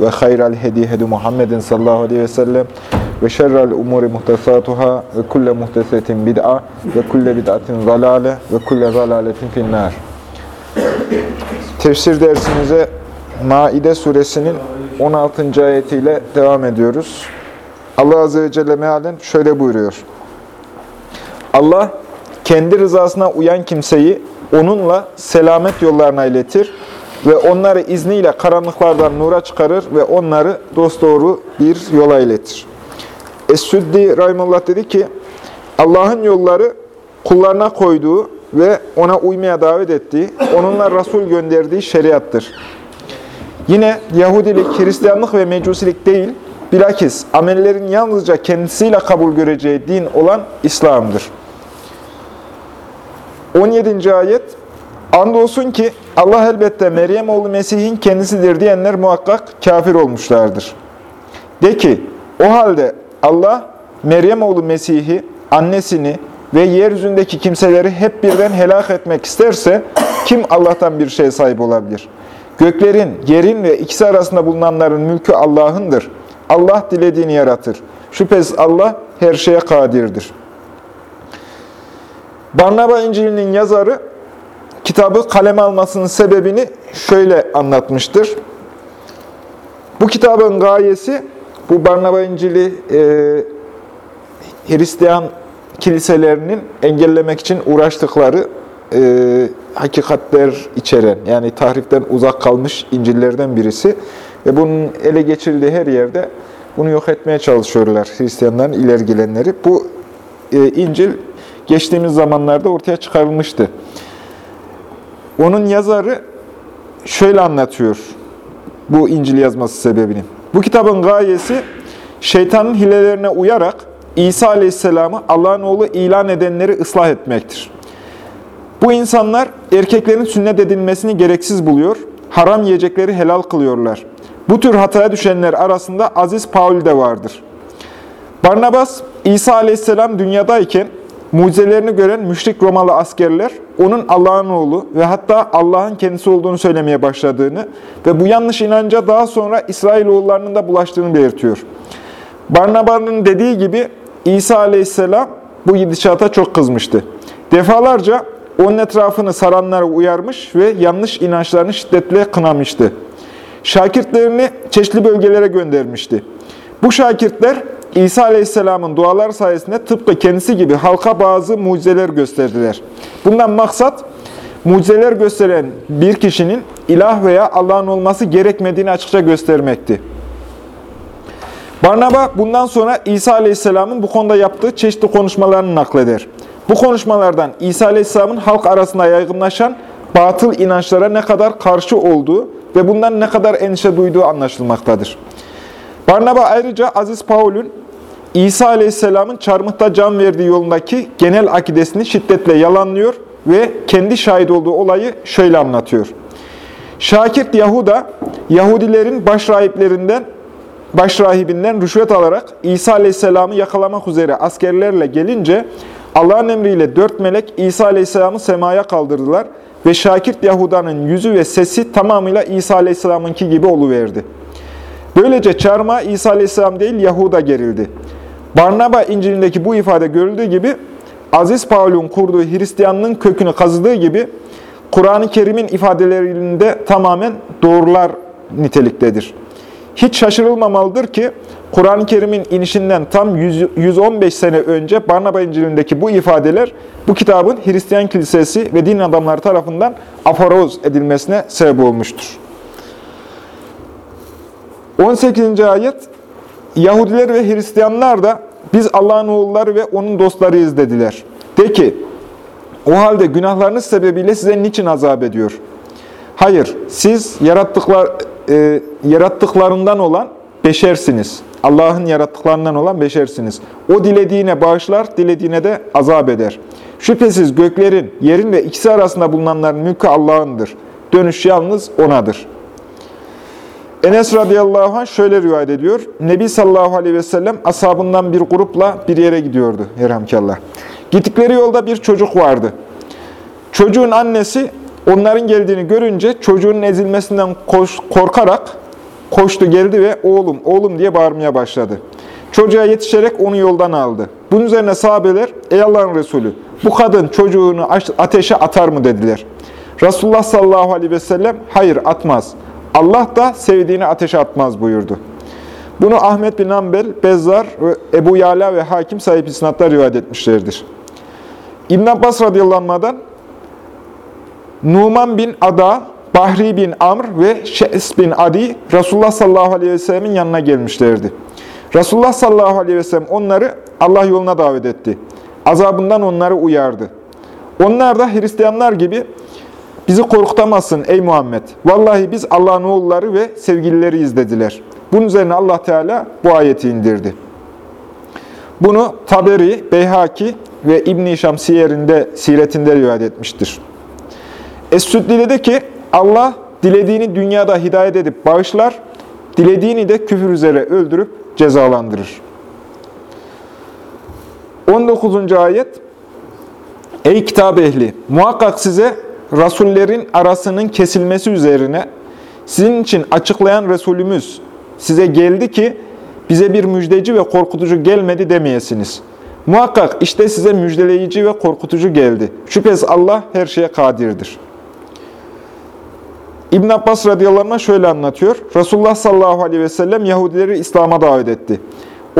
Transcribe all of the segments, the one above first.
ve hayral hedi hedi Muhammedin sallallahu aleyhi ve sellem ve şerrel umuri muhtesatuhâ ve kulle muhtesetin bid'a ve kulle bid'atin zalale ve kulle zalaletin finnâr. Tefsir dersimize Maide suresinin 16. ayetiyle devam ediyoruz. Allah Azze ve Celle mealen şöyle buyuruyor. Allah kendi rızasına uyan kimseyi onunla selamet yollarına iletir ve onları izniyle karanlıklardan nura çıkarır ve onları dosdoğru bir yola iletir. Es-Süddi Rahimullah dedi ki, Allah'ın yolları kullarına koyduğu ve ona uymaya davet ettiği, onunla Resul gönderdiği şeriattır. Yine Yahudilik, Hristiyanlık ve Mecusilik değil, bilakis amellerin yalnızca kendisiyle kabul göreceği din olan İslam'dır. 17. ayet, Andolsun ki Allah elbette Meryem oğlu Mesih'in kendisidir diyenler muhakkak kafir olmuşlardır. De ki, o halde Allah Meryem oğlu Mesih'i, annesini ve yeryüzündeki kimseleri hep birden helak etmek isterse kim Allah'tan bir şey sahip olabilir? Göklerin, yerin ve ikisi arasında bulunanların mülkü Allah'ındır. Allah dilediğini yaratır. Şüphesiz Allah her şeye kadirdir. Barnaba İncil'inin yazarı kitabı kaleme almasının sebebini şöyle anlatmıştır. Bu kitabın gayesi, bu Barnaba İncil'i e, Hristiyan kiliselerinin engellemek için uğraştıkları e, hakikatler içeren, yani tahriften uzak kalmış İncil'lerden birisi. Ve bunun ele geçirildiği her yerde bunu yok etmeye çalışıyorlar Hristiyanların ileri gelenleri. Bu e, İncil geçtiğimiz zamanlarda ortaya çıkarılmıştı. Onun yazarı şöyle anlatıyor bu İncil yazması sebebini. Bu kitabın gayesi şeytanın hilelerine uyarak İsa Aleyhisselam'ı Allah'ın oğlu ilan edenleri ıslah etmektir. Bu insanlar erkeklerin sünnet edilmesini gereksiz buluyor, haram yiyecekleri helal kılıyorlar. Bu tür hataya düşenler arasında Aziz Paul de vardır. Barnabas, İsa Aleyhisselam dünyadayken mucizelerini gören müşrik Romalı askerler, onun Allah'ın oğlu ve hatta Allah'ın kendisi olduğunu söylemeye başladığını ve bu yanlış inanca daha sonra İsrailoğullarının da bulaştığını belirtiyor. Barnaba'nın dediği gibi İsa aleyhisselam bu gidişata çok kızmıştı. Defalarca onun etrafını saranları uyarmış ve yanlış inançlarını şiddetle kınamıştı. Şakirtlerini çeşitli bölgelere göndermişti. Bu şakirtler İsa Aleyhisselam'ın dualar sayesinde tıpkı kendisi gibi halka bazı mucizeler gösterdiler. Bundan maksat, mucizeler gösteren bir kişinin ilah veya Allah'ın olması gerekmediğini açıkça göstermekti. Barnaba bundan sonra İsa Aleyhisselam'ın bu konuda yaptığı çeşitli konuşmalarını nakleder. Bu konuşmalardan İsa Aleyhisselam'ın halk arasında yaygınlaşan batıl inançlara ne kadar karşı olduğu ve bundan ne kadar endişe duyduğu anlaşılmaktadır. Barnaba ayrıca Aziz Paul'ün İsa Aleyhisselam'ın çarmıhta can verdiği yolundaki genel akidesini şiddetle yalanlıyor ve kendi şahit olduğu olayı şöyle anlatıyor. Şakirt Yahuda, Yahudilerin baş rahiplerinden, baş rahibinden rüşvet alarak İsa Aleyhisselam'ı yakalamak üzere askerlerle gelince Allah'ın emriyle dört melek İsa Aleyhisselam'ı semaya kaldırdılar ve Şakirt Yahuda'nın yüzü ve sesi tamamıyla İsa Aleyhisselam'ınki gibi oluverdi. Böylece çarmıha İsa Aleyhisselam değil Yahuda gerildi. Barnaba İncil'indeki bu ifade görüldüğü gibi Aziz Paul'un kurduğu Hristiyanlığın kökünü kazıdığı gibi Kur'an-ı Kerim'in ifadelerinde tamamen doğrular niteliktedir. Hiç şaşırılmamalıdır ki Kur'an-ı Kerim'in inişinden tam 100, 115 sene önce Barnaba İncil'indeki bu ifadeler bu kitabın Hristiyan kilisesi ve din adamları tarafından aforoz edilmesine sebep olmuştur. 18. ayet Yahudiler ve Hristiyanlar da biz Allah'ın oğulları ve onun dostlarıyız dediler. De ki, o halde günahlarınız sebebiyle size niçin azap ediyor? Hayır, siz yarattıklar, e, yarattıklarından olan beşersiniz. Allah'ın yarattıklarından olan beşersiniz. O dilediğine bağışlar, dilediğine de azap eder. Şüphesiz göklerin, yerin ve ikisi arasında bulunanların mülkü Allah'ındır. Dönüş yalnız O'nadır. Enes radıyallahu anh şöyle rivayet ediyor. Nebi sallallahu aleyhi ve sellem ashabından bir grupla bir yere gidiyordu. Yerhamkallah. Gittikleri yolda bir çocuk vardı. Çocuğun annesi onların geldiğini görünce çocuğun ezilmesinden koş, korkarak koştu geldi ve oğlum oğlum diye bağırmaya başladı. Çocuğa yetişerek onu yoldan aldı. Bunun üzerine sahabeler ey Allah'ın Resulü bu kadın çocuğunu ateşe atar mı dediler. Resulullah sallallahu aleyhi ve sellem hayır atmaz. Allah da sevdiğini ateşe atmaz buyurdu. Bunu Ahmet bin Ambel, Bezzar, Ebu Yala ve Hakim sahip isnatlar rivayet etmişlerdir. İbn Abbas radıyallahu Numan bin Ada, Bahri bin Amr ve Şe's bin Adi Resulullah sallallahu aleyhi ve sellemin yanına gelmişlerdi. Resulullah sallallahu aleyhi ve sellem onları Allah yoluna davet etti. Azabından onları uyardı. Onlar da Hristiyanlar gibi bizi korkutamazsın ey Muhammed. Vallahi biz Allah'ın oğulları ve sevgilileri izlediler. Bunun üzerine Allah Teala bu ayeti indirdi. Bunu Taberi, Beyhaki ve İbn-i Şam siyerinde, siretinde rivayet etmiştir. Es-Süddi dedi ki, Allah dilediğini dünyada hidayet edip bağışlar, dilediğini de küfür üzere öldürüp cezalandırır. 19. ayet Ey kitap ehli! Muhakkak size Rasullerin arasının kesilmesi üzerine sizin için açıklayan Resulümüz size geldi ki bize bir müjdeci ve korkutucu gelmedi demeyesiniz. Muhakkak işte size müjdeleyici ve korkutucu geldi. Şüphesiz Allah her şeye kadirdir. İbn Abbas radıyallahu anh şöyle anlatıyor. Resulullah sallallahu aleyhi ve sellem Yahudileri İslam'a davet etti.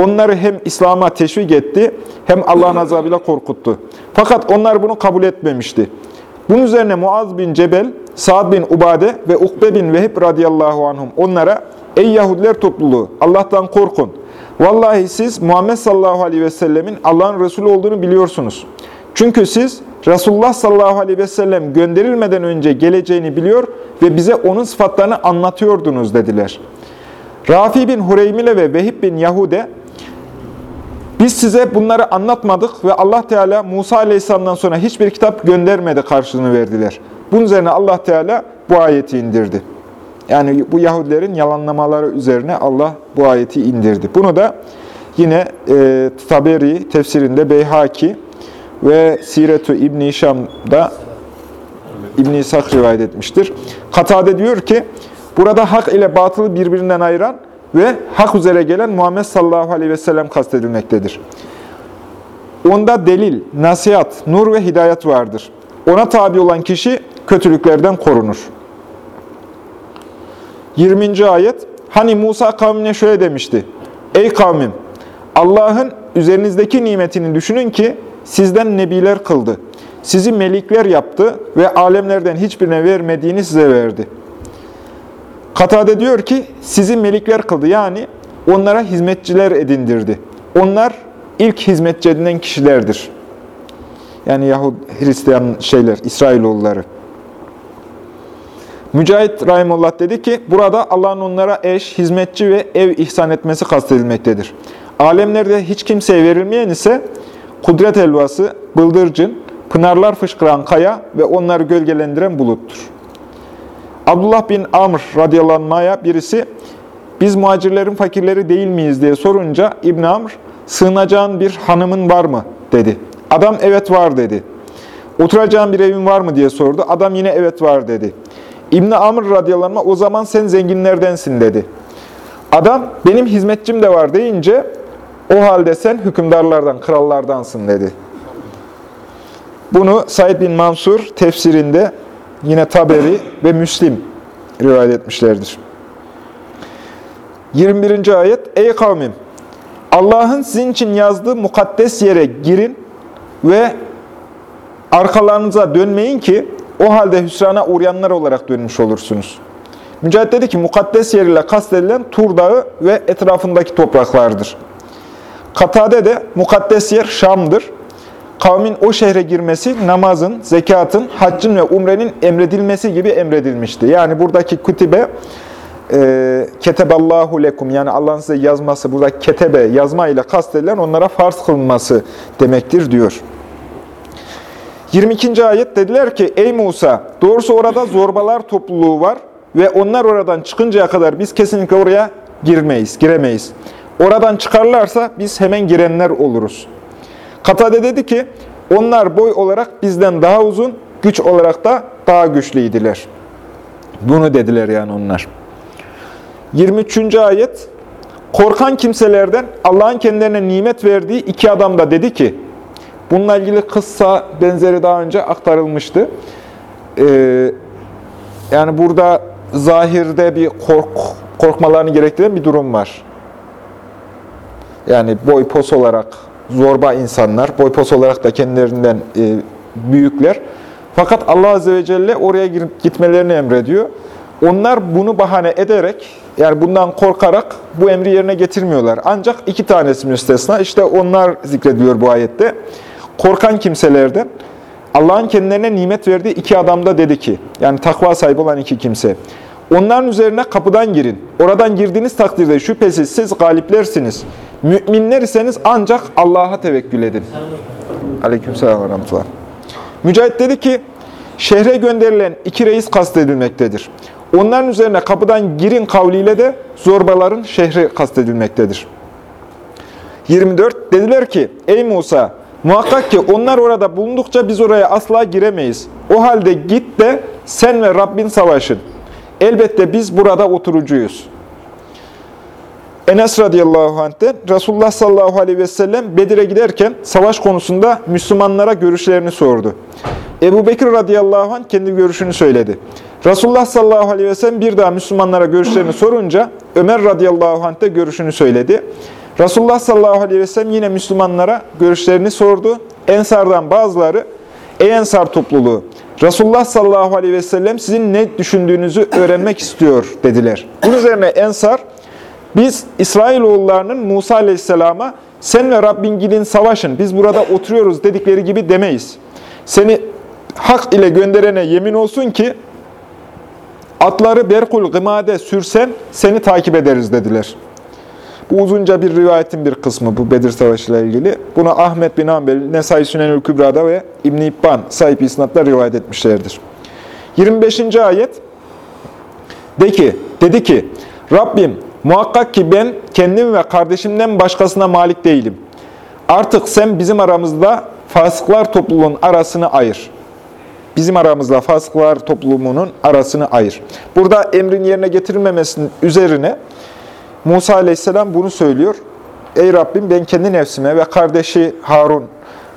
Onları hem İslam'a teşvik etti hem Allah'ın azabıyla korkuttu. Fakat onlar bunu kabul etmemişti. Bunun üzerine Muaz bin Cebel, Sa'd bin Ubade ve Ukbe bin Vehib radıyallahu anhum onlara Ey Yahudiler topluluğu Allah'tan korkun. Vallahi siz Muhammed sallallahu aleyhi ve sellemin Allah'ın Resulü olduğunu biliyorsunuz. Çünkü siz Resulullah sallallahu aleyhi ve sellem gönderilmeden önce geleceğini biliyor ve bize onun sıfatlarını anlatıyordunuz dediler. Rafi bin Hureymile ve Vehib bin Yahude biz size bunları anlatmadık ve Allah Teala Musa Aleyhisselam'dan sonra hiçbir kitap göndermedi karşılığını verdiler. Bunun üzerine Allah Teala bu ayeti indirdi. Yani bu Yahudilerin yalanlamaları üzerine Allah bu ayeti indirdi. Bunu da yine e, Taberi tefsirinde Beyhaki ve Siretu İbn-i Şam'da İbn-i İshak rivayet etmiştir. Katade diyor ki, burada hak ile batılı birbirinden ayıran ve hak üzere gelen Muhammed sallallahu aleyhi ve sellem kastedilmektedir. Onda delil, nasihat, nur ve hidayet vardır. Ona tabi olan kişi kötülüklerden korunur. 20. ayet Hani Musa kavmine şöyle demişti. Ey kavmim! Allah'ın üzerinizdeki nimetini düşünün ki sizden nebiler kıldı. Sizi melikler yaptı ve alemlerden hiçbirine vermediğini size verdi. Katade diyor ki sizi melikler kıldı. Yani onlara hizmetçiler edindirdi. Onlar ilk hizmetçi edinen kişilerdir. Yani Yahud, Hristiyan şeyler, İsrailoğulları. Mücahit Rahimullah dedi ki, burada Allah'ın onlara eş, hizmetçi ve ev ihsan etmesi kastedilmektedir. Alemlerde hiç kimseye verilmeyen ise kudret elvası, bıldırcın, pınarlar fışkıran kaya ve onları gölgelendiren buluttur. Abdullah bin Amr radıyallahu birisi, biz muhacirlerin fakirleri değil miyiz diye sorunca İbn Amr, sığınacağın bir hanımın var mı dedi. Adam evet var dedi. Oturacağın bir evin var mı diye sordu. Adam yine evet var dedi. İbn Amr radıyallahu o zaman sen zenginlerdensin dedi. Adam benim hizmetçim de var deyince o halde sen hükümdarlardan, krallardansın dedi. Bunu Said bin Mansur tefsirinde yine Taberi ve Müslim rivayet etmişlerdir. 21. ayet Ey kavmim! Allah'ın sizin için yazdığı mukaddes yere girin ve arkalarınıza dönmeyin ki o halde hüsrana uğrayanlar olarak dönmüş olursunuz. Mücahit dedi ki mukaddes yer ile kastedilen Tur Dağı ve etrafındaki topraklardır. Katade de mukaddes yer Şam'dır. Kavmin o şehre girmesi namazın, zekatın, haccın ve umrenin emredilmesi gibi emredilmişti. Yani buradaki kütübe e, keteballahu lekum yani Allah'ın size yazması, burada ketebe, yazma ile kastedilen onlara farz kılınması demektir diyor. 22. ayet dediler ki, ey Musa, doğrusu orada zorbalar topluluğu var ve onlar oradan çıkıncaya kadar biz kesinlikle oraya girmeyiz, giremeyiz. Oradan çıkarlarsa biz hemen girenler oluruz. Katade dedi ki, onlar boy olarak bizden daha uzun, güç olarak da daha güçlüydüler. Bunu dediler yani onlar. 23. ayet, korkan kimselerden Allah'ın kendilerine nimet verdiği iki adam da dedi ki, bununla ilgili kıssa benzeri daha önce aktarılmıştı. Ee, yani burada zahirde bir kork, korkmalarını gerektiren bir durum var. Yani boy pos olarak zorba insanlar, boy pos olarak da kendilerinden e, büyükler. Fakat Allah Azze ve Celle oraya gitmelerini emrediyor. Onlar bunu bahane ederek, yani bundan korkarak bu emri yerine getirmiyorlar. Ancak iki tanesi müstesna, işte onlar zikrediliyor bu ayette. Korkan kimselerden, Allah'ın kendilerine nimet verdiği iki adam da dedi ki, yani takva sahibi olan iki kimse, onların üzerine kapıdan girin. Oradan girdiğiniz takdirde şüphesiz siz galiplersiniz. Müminler iseniz ancak Allah'a tevekkül edin. Aleykümselam ve rahmetullah. Mücahit dedi ki, şehre gönderilen iki reis kastedilmektedir. Onların üzerine kapıdan girin kavliyle de zorbaların şehri kastedilmektedir. 24. Dediler ki, ey Musa, muhakkak ki onlar orada bulundukça biz oraya asla giremeyiz. O halde git de sen ve Rabbin savaşın. Elbette biz burada oturucuyuz. Enes radıyallahu anh'ten Resulullah sallallahu aleyhi ve sellem Bedir'e giderken savaş konusunda Müslümanlara görüşlerini sordu. Ebu Bekir radıyallahu anh kendi görüşünü söyledi. Resulullah sallallahu aleyhi ve sellem bir daha Müslümanlara görüşlerini sorunca Ömer radıyallahu anh de görüşünü söyledi. Resulullah sallallahu aleyhi ve sellem yine Müslümanlara görüşlerini sordu. Ensardan bazıları, ey Ensar topluluğu, Resulullah sallallahu aleyhi ve sellem sizin ne düşündüğünüzü öğrenmek istiyor dediler. Bunun üzerine Ensar, biz İsrailoğullarının Musa aleyhisselama sen ve Rabbin gidin savaşın, biz burada oturuyoruz dedikleri gibi demeyiz. Seni hak ile gönderene yemin olsun ki atları berkul gımade sürsen seni takip ederiz dediler. Bu uzunca bir rivayetin bir kısmı bu Bedir Savaşı ile ilgili. Bunu Ahmet bin Hanbel, Nesai Sünenül Kübra'da ve İbn-i İbban sahip isnatla rivayet etmişlerdir. 25. ayet de ki, dedi ki, Rabbim muhakkak ki ben kendim ve kardeşimden başkasına malik değilim. Artık sen bizim aramızda fasıklar topluluğun arasını ayır. Bizim aramızda fasıklar topluluğunun arasını ayır. Burada emrin yerine getirilmemesinin üzerine Musa aleyhisselam bunu söylüyor. Ey Rabbim ben kendi nefsime ve kardeşi Harun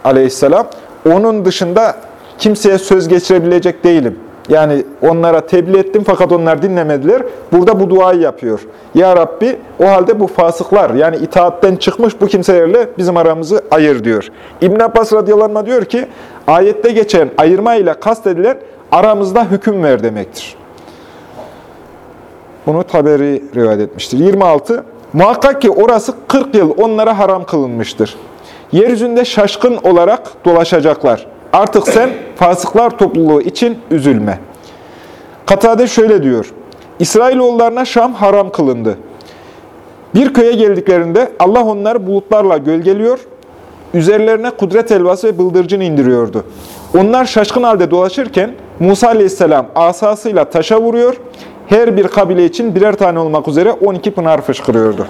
aleyhisselam onun dışında kimseye söz geçirebilecek değilim. Yani onlara tebliğ ettim fakat onlar dinlemediler. Burada bu duayı yapıyor. Ya Rabbi o halde bu fasıklar yani itaatten çıkmış bu kimselerle bizim aramızı ayır diyor. İbn Abbas radıyallahu diyor ki ayette geçen ayırma ile kastedilen aramızda hüküm ver demektir. Bunu Taberi rivayet etmiştir. 26. Muhakkak ki orası 40 yıl onlara haram kılınmıştır. Yeryüzünde şaşkın olarak dolaşacaklar. Artık sen fasıklar topluluğu için üzülme. Katade şöyle diyor. İsrailoğullarına Şam haram kılındı. Bir köye geldiklerinde Allah onları bulutlarla gölgeliyor, üzerlerine kudret elvası ve bıldırcın indiriyordu. Onlar şaşkın halde dolaşırken Musa aleyhisselam asasıyla taşa vuruyor, her bir kabile için birer tane olmak üzere 12 pınar fışkırıyordu.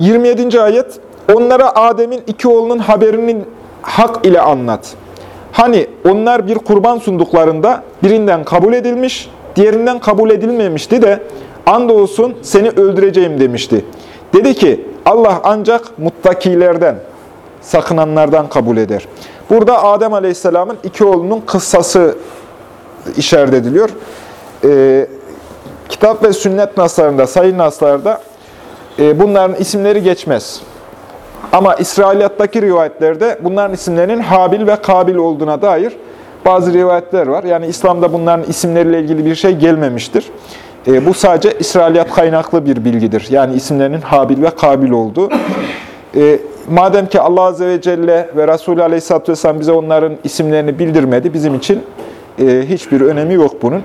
27. ayet Onlara Adem'in iki oğlunun haberinin hak ile anlat. Hani onlar bir kurban sunduklarında birinden kabul edilmiş, diğerinden kabul edilmemişti de andolsun seni öldüreceğim demişti. Dedi ki Allah ancak muttakilerden, sakınanlardan kabul eder. Burada Adem Aleyhisselam'ın iki oğlunun kıssası işaret ediliyor. Ee, kitap ve sünnet naslarında, sayı naslarda e, bunların isimleri geçmez. Ama İsrailiyattaki rivayetlerde bunların isimlerinin Habil ve Kabil olduğuna dair bazı rivayetler var. Yani İslam'da bunların isimleriyle ilgili bir şey gelmemiştir. E, bu sadece İsrailiyat kaynaklı bir bilgidir. Yani isimlerinin Habil ve Kabil olduğu. E, madem ki Allah Azze ve Celle ve Resulü Aleyhisselatü Vesselam bize onların isimlerini bildirmedi, bizim için e, hiçbir önemi yok bunun.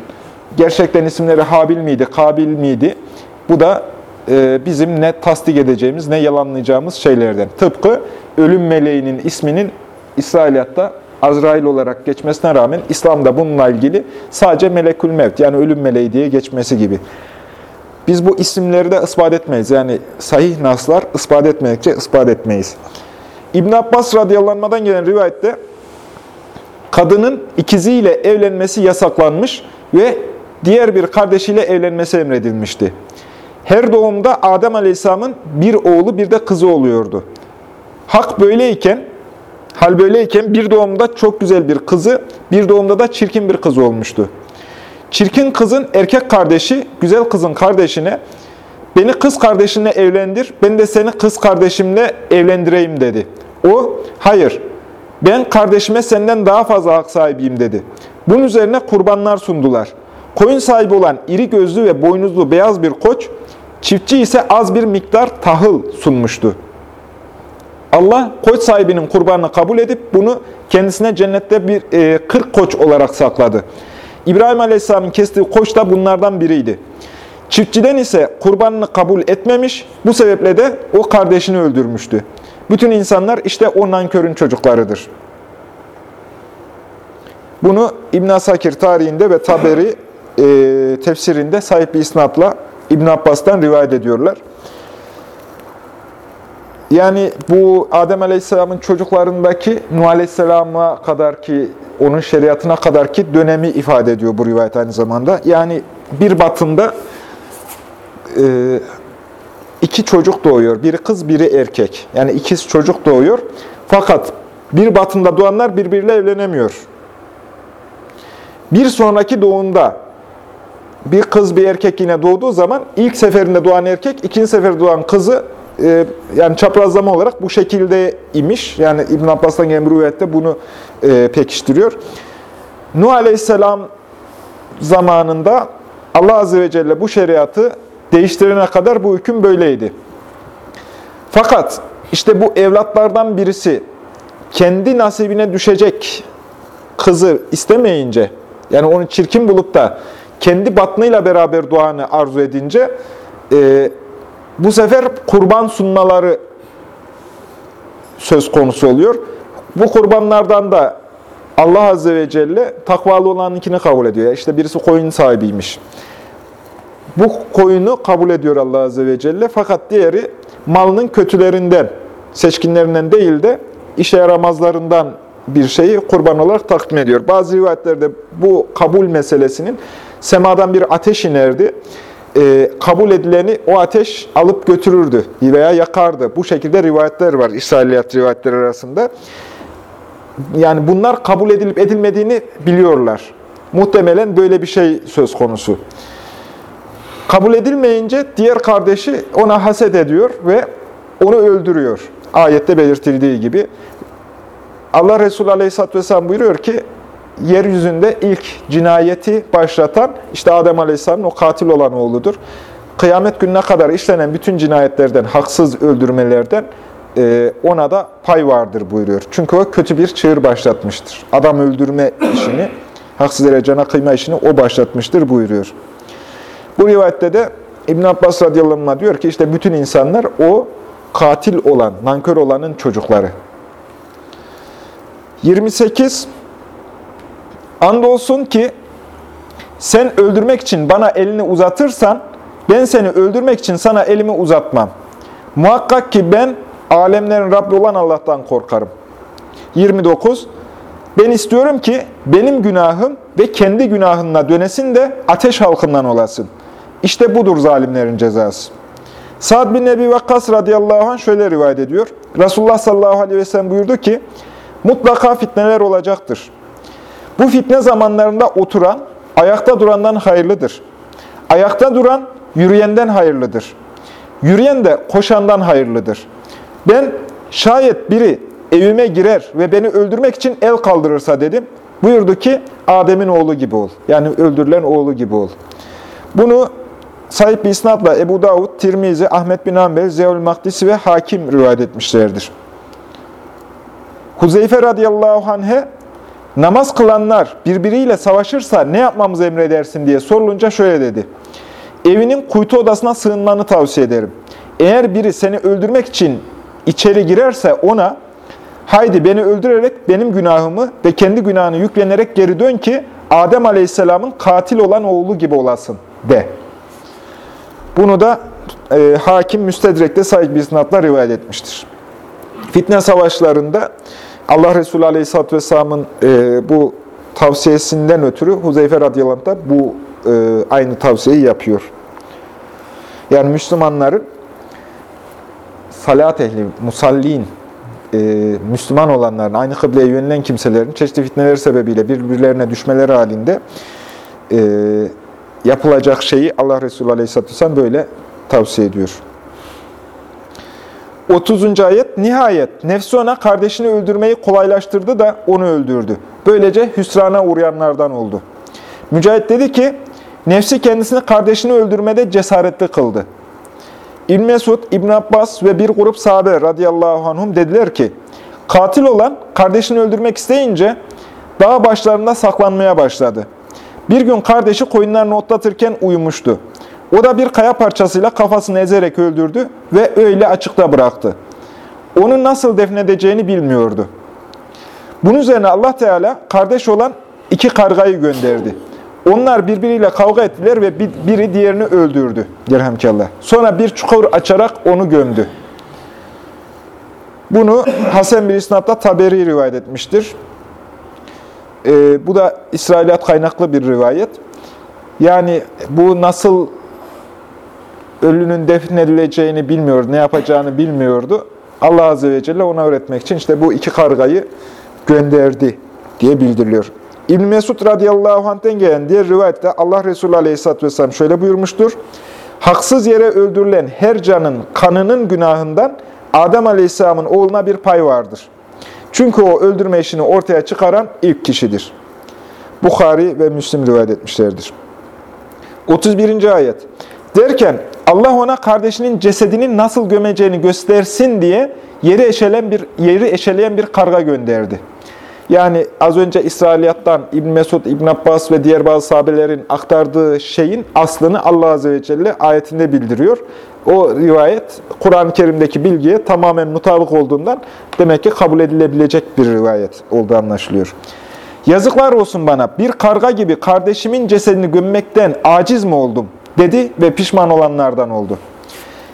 gerçekten isimleri Habil miydi, Kabil miydi? Bu da bizim ne tasdik edeceğimiz, ne yalanlayacağımız şeylerden. Tıpkı ölüm meleğinin isminin İsrailiyatta Azrail olarak geçmesine rağmen İslam'da bununla ilgili sadece melekül mevt yani ölüm meleği diye geçmesi gibi. Biz bu isimleri de ispat etmeyiz. Yani sahih naslar ispat etmedikçe ispat etmeyiz. İbn Abbas radıyallahu gelen rivayette kadının ikiziyle evlenmesi yasaklanmış ve diğer bir kardeşiyle evlenmesi emredilmişti. Her doğumda Adem Aleyhisselam'ın bir oğlu bir de kızı oluyordu. Hak böyleyken, hal böyleyken bir doğumda çok güzel bir kızı, bir doğumda da çirkin bir kız olmuştu. Çirkin kızın erkek kardeşi, güzel kızın kardeşine, beni kız kardeşinle evlendir, ben de seni kız kardeşimle evlendireyim dedi. O, hayır, ben kardeşime senden daha fazla hak sahibiyim dedi. Bunun üzerine kurbanlar sundular. Koyun sahibi olan iri gözlü ve boynuzlu beyaz bir koç, çiftçi ise az bir miktar tahıl sunmuştu. Allah koç sahibinin kurbanını kabul edip bunu kendisine cennette bir e, 40 koç olarak sakladı. İbrahim Aleyhisselam'ın kestiği koç da bunlardan biriydi. Çiftçiden ise kurbanını kabul etmemiş, bu sebeple de o kardeşini öldürmüştü. Bütün insanlar işte o nankörün çocuklarıdır. Bunu İbn Asakir tarihinde ve Taberi e, tefsirinde sahip bir isnatla İbn Abbas'tan rivayet ediyorlar. Yani bu Adem Aleyhisselam'ın çocuklarındaki Nuh Aleyhisselam'a kadar ki, onun şeriatına kadar ki dönemi ifade ediyor bu rivayet aynı zamanda. Yani bir batında e, iki çocuk doğuyor. Biri kız, biri erkek. Yani ikiz çocuk doğuyor. Fakat bir batında doğanlar birbiriyle evlenemiyor. Bir sonraki doğumda bir kız bir erkek yine doğduğu zaman ilk seferinde doğan erkek, ikinci seferde doğan kızı e, yani çaprazlama olarak bu şekilde imiş. Yani İbn Abbas'tan gelen rivayette bunu e, pekiştiriyor. Nuh Aleyhisselam zamanında Allah Azze ve Celle bu şeriatı değiştirene kadar bu hüküm böyleydi. Fakat işte bu evlatlardan birisi kendi nasibine düşecek kızı istemeyince, yani onu çirkin bulup da kendi batnıyla beraber doğanı arzu edince, e, bu sefer kurban sunmaları söz konusu oluyor. Bu kurbanlardan da Allah Azze ve Celle takvalı olanınkini kabul ediyor. İşte birisi koyun sahibiymiş. Bu koyunu kabul ediyor Allah Azze ve Celle. Fakat diğeri malının kötülerinden, seçkinlerinden değil de işe yaramazlarından bir şeyi kurban olarak takdim ediyor. Bazı rivayetlerde bu kabul meselesinin semadan bir ateş inerdi. E, kabul edileni o ateş alıp götürürdü veya yakardı. Bu şekilde rivayetler var İsrailiyat rivayetleri arasında. Yani bunlar kabul edilip edilmediğini biliyorlar. Muhtemelen böyle bir şey söz konusu. Kabul edilmeyince diğer kardeşi ona haset ediyor ve onu öldürüyor. Ayette belirtildiği gibi. Allah Resulü Aleyhisselatü Vesselam buyuruyor ki, yeryüzünde ilk cinayeti başlatan işte Adem Aleyhisselam'ın o katil olan oğludur. Kıyamet gününe kadar işlenen bütün cinayetlerden, haksız öldürmelerden e, ona da pay vardır buyuruyor. Çünkü o kötü bir çığır başlatmıştır. Adam öldürme işini, haksız yere cana kıyma işini o başlatmıştır buyuruyor. Bu rivayette de İbn Abbas radıyallahu anh diyor ki işte bütün insanlar o katil olan, nankör olanın çocukları. 28 Andolsun ki sen öldürmek için bana elini uzatırsan ben seni öldürmek için sana elimi uzatmam. Muhakkak ki ben alemlerin Rabbi olan Allah'tan korkarım. 29 Ben istiyorum ki benim günahım ve kendi günahınla dönesin de ateş halkından olasın. İşte budur zalimlerin cezası. Sa'd bin Ebi Vakkas radıyallahu anh şöyle rivayet ediyor. Resulullah sallallahu aleyhi ve sellem buyurdu ki, mutlaka fitneler olacaktır. Bu fitne zamanlarında oturan, ayakta durandan hayırlıdır. Ayakta duran, yürüyenden hayırlıdır. Yürüyen de koşandan hayırlıdır. Ben şayet biri evime girer ve beni öldürmek için el kaldırırsa dedim. Buyurdu ki Adem'in oğlu gibi ol. Yani öldürülen oğlu gibi ol. Bunu sahip bir isnatla Ebu Davud, Tirmizi, Ahmet bin Hanbel, Zeyül Makdisi ve Hakim rivayet etmişlerdir. Huzeyfe radıyallahu anh'e namaz kılanlar birbiriyle savaşırsa ne yapmamızı emredersin diye sorulunca şöyle dedi. Evinin kuytu odasına sığınmanı tavsiye ederim. Eğer biri seni öldürmek için içeri girerse ona, haydi beni öldürerek benim günahımı ve kendi günahını yüklenerek geri dön ki Adem Aleyhisselam'ın katil olan oğlu gibi olasın de. Bunu da e, hakim müstedrekte sahip bir isnatla rivayet etmiştir. Fitne savaşlarında Allah Resulü Aleyhisselatü Vesselam'ın e, bu tavsiyesinden ötürü Huzeyfe radıyallahu da bu e, aynı tavsiyeyi yapıyor. Yani Müslümanların salat ehli, musallin, e, Müslüman olanların, aynı kıbleye yönelen kimselerin çeşitli fitneler sebebiyle birbirlerine düşmeleri halinde e, yapılacak şeyi Allah Resulü Aleyhisselatü Vesselam böyle tavsiye ediyor. 30. ayet, nihayet nefsi ona kardeşini öldürmeyi kolaylaştırdı da onu öldürdü. Böylece hüsrana uğrayanlardan oldu. Mücahit dedi ki, nefsi kendisini kardeşini öldürmede cesaretli kıldı. İbn Mesud, İbn Abbas ve bir grup sahabe radıyallahu anhum dediler ki, katil olan kardeşini öldürmek isteyince dağ başlarında saklanmaya başladı. Bir gün kardeşi koyunlarını otlatırken uyumuştu. O da bir kaya parçasıyla kafasını ezerek öldürdü ve öyle açıkta bıraktı. Onu nasıl defnedeceğini bilmiyordu. Bunun üzerine Allah Teala kardeş olan iki kargayı gönderdi. Onlar birbiriyle kavga ettiler ve biri diğerini öldürdü. Dirhemkallah. Sonra bir çukur açarak onu gömdü. Bunu Hasan bir isnatla Taberi rivayet etmiştir. Ee, bu da İsrailiyat kaynaklı bir rivayet. Yani bu nasıl ölünün defnedileceğini bilmiyor, ne yapacağını bilmiyordu. Allah Azze ve Celle ona öğretmek için işte bu iki kargayı gönderdi diye bildiriliyor. İbn Mesud radıyallahu anh'ten gelen diğer rivayette Allah Resulü aleyhisselatü vesselam şöyle buyurmuştur. Haksız yere öldürülen her canın kanının günahından Adem aleyhisselamın oğluna bir pay vardır. Çünkü o öldürme işini ortaya çıkaran ilk kişidir. Bukhari ve Müslim rivayet etmişlerdir. 31. ayet. Derken Allah ona kardeşinin cesedini nasıl gömeceğini göstersin diye yeri eşeleyen bir yeri eşeleyen bir karga gönderdi. Yani az önce İsrailiyattan İbn Mesud, İbn Abbas ve diğer bazı sahabelerin aktardığı şeyin aslını Allah Azze ve Celle ayetinde bildiriyor. O rivayet Kur'an-ı Kerim'deki bilgiye tamamen mutabık olduğundan demek ki kabul edilebilecek bir rivayet olduğu anlaşılıyor. Yazıklar olsun bana bir karga gibi kardeşimin cesedini gömmekten aciz mi oldum dedi ve pişman olanlardan oldu.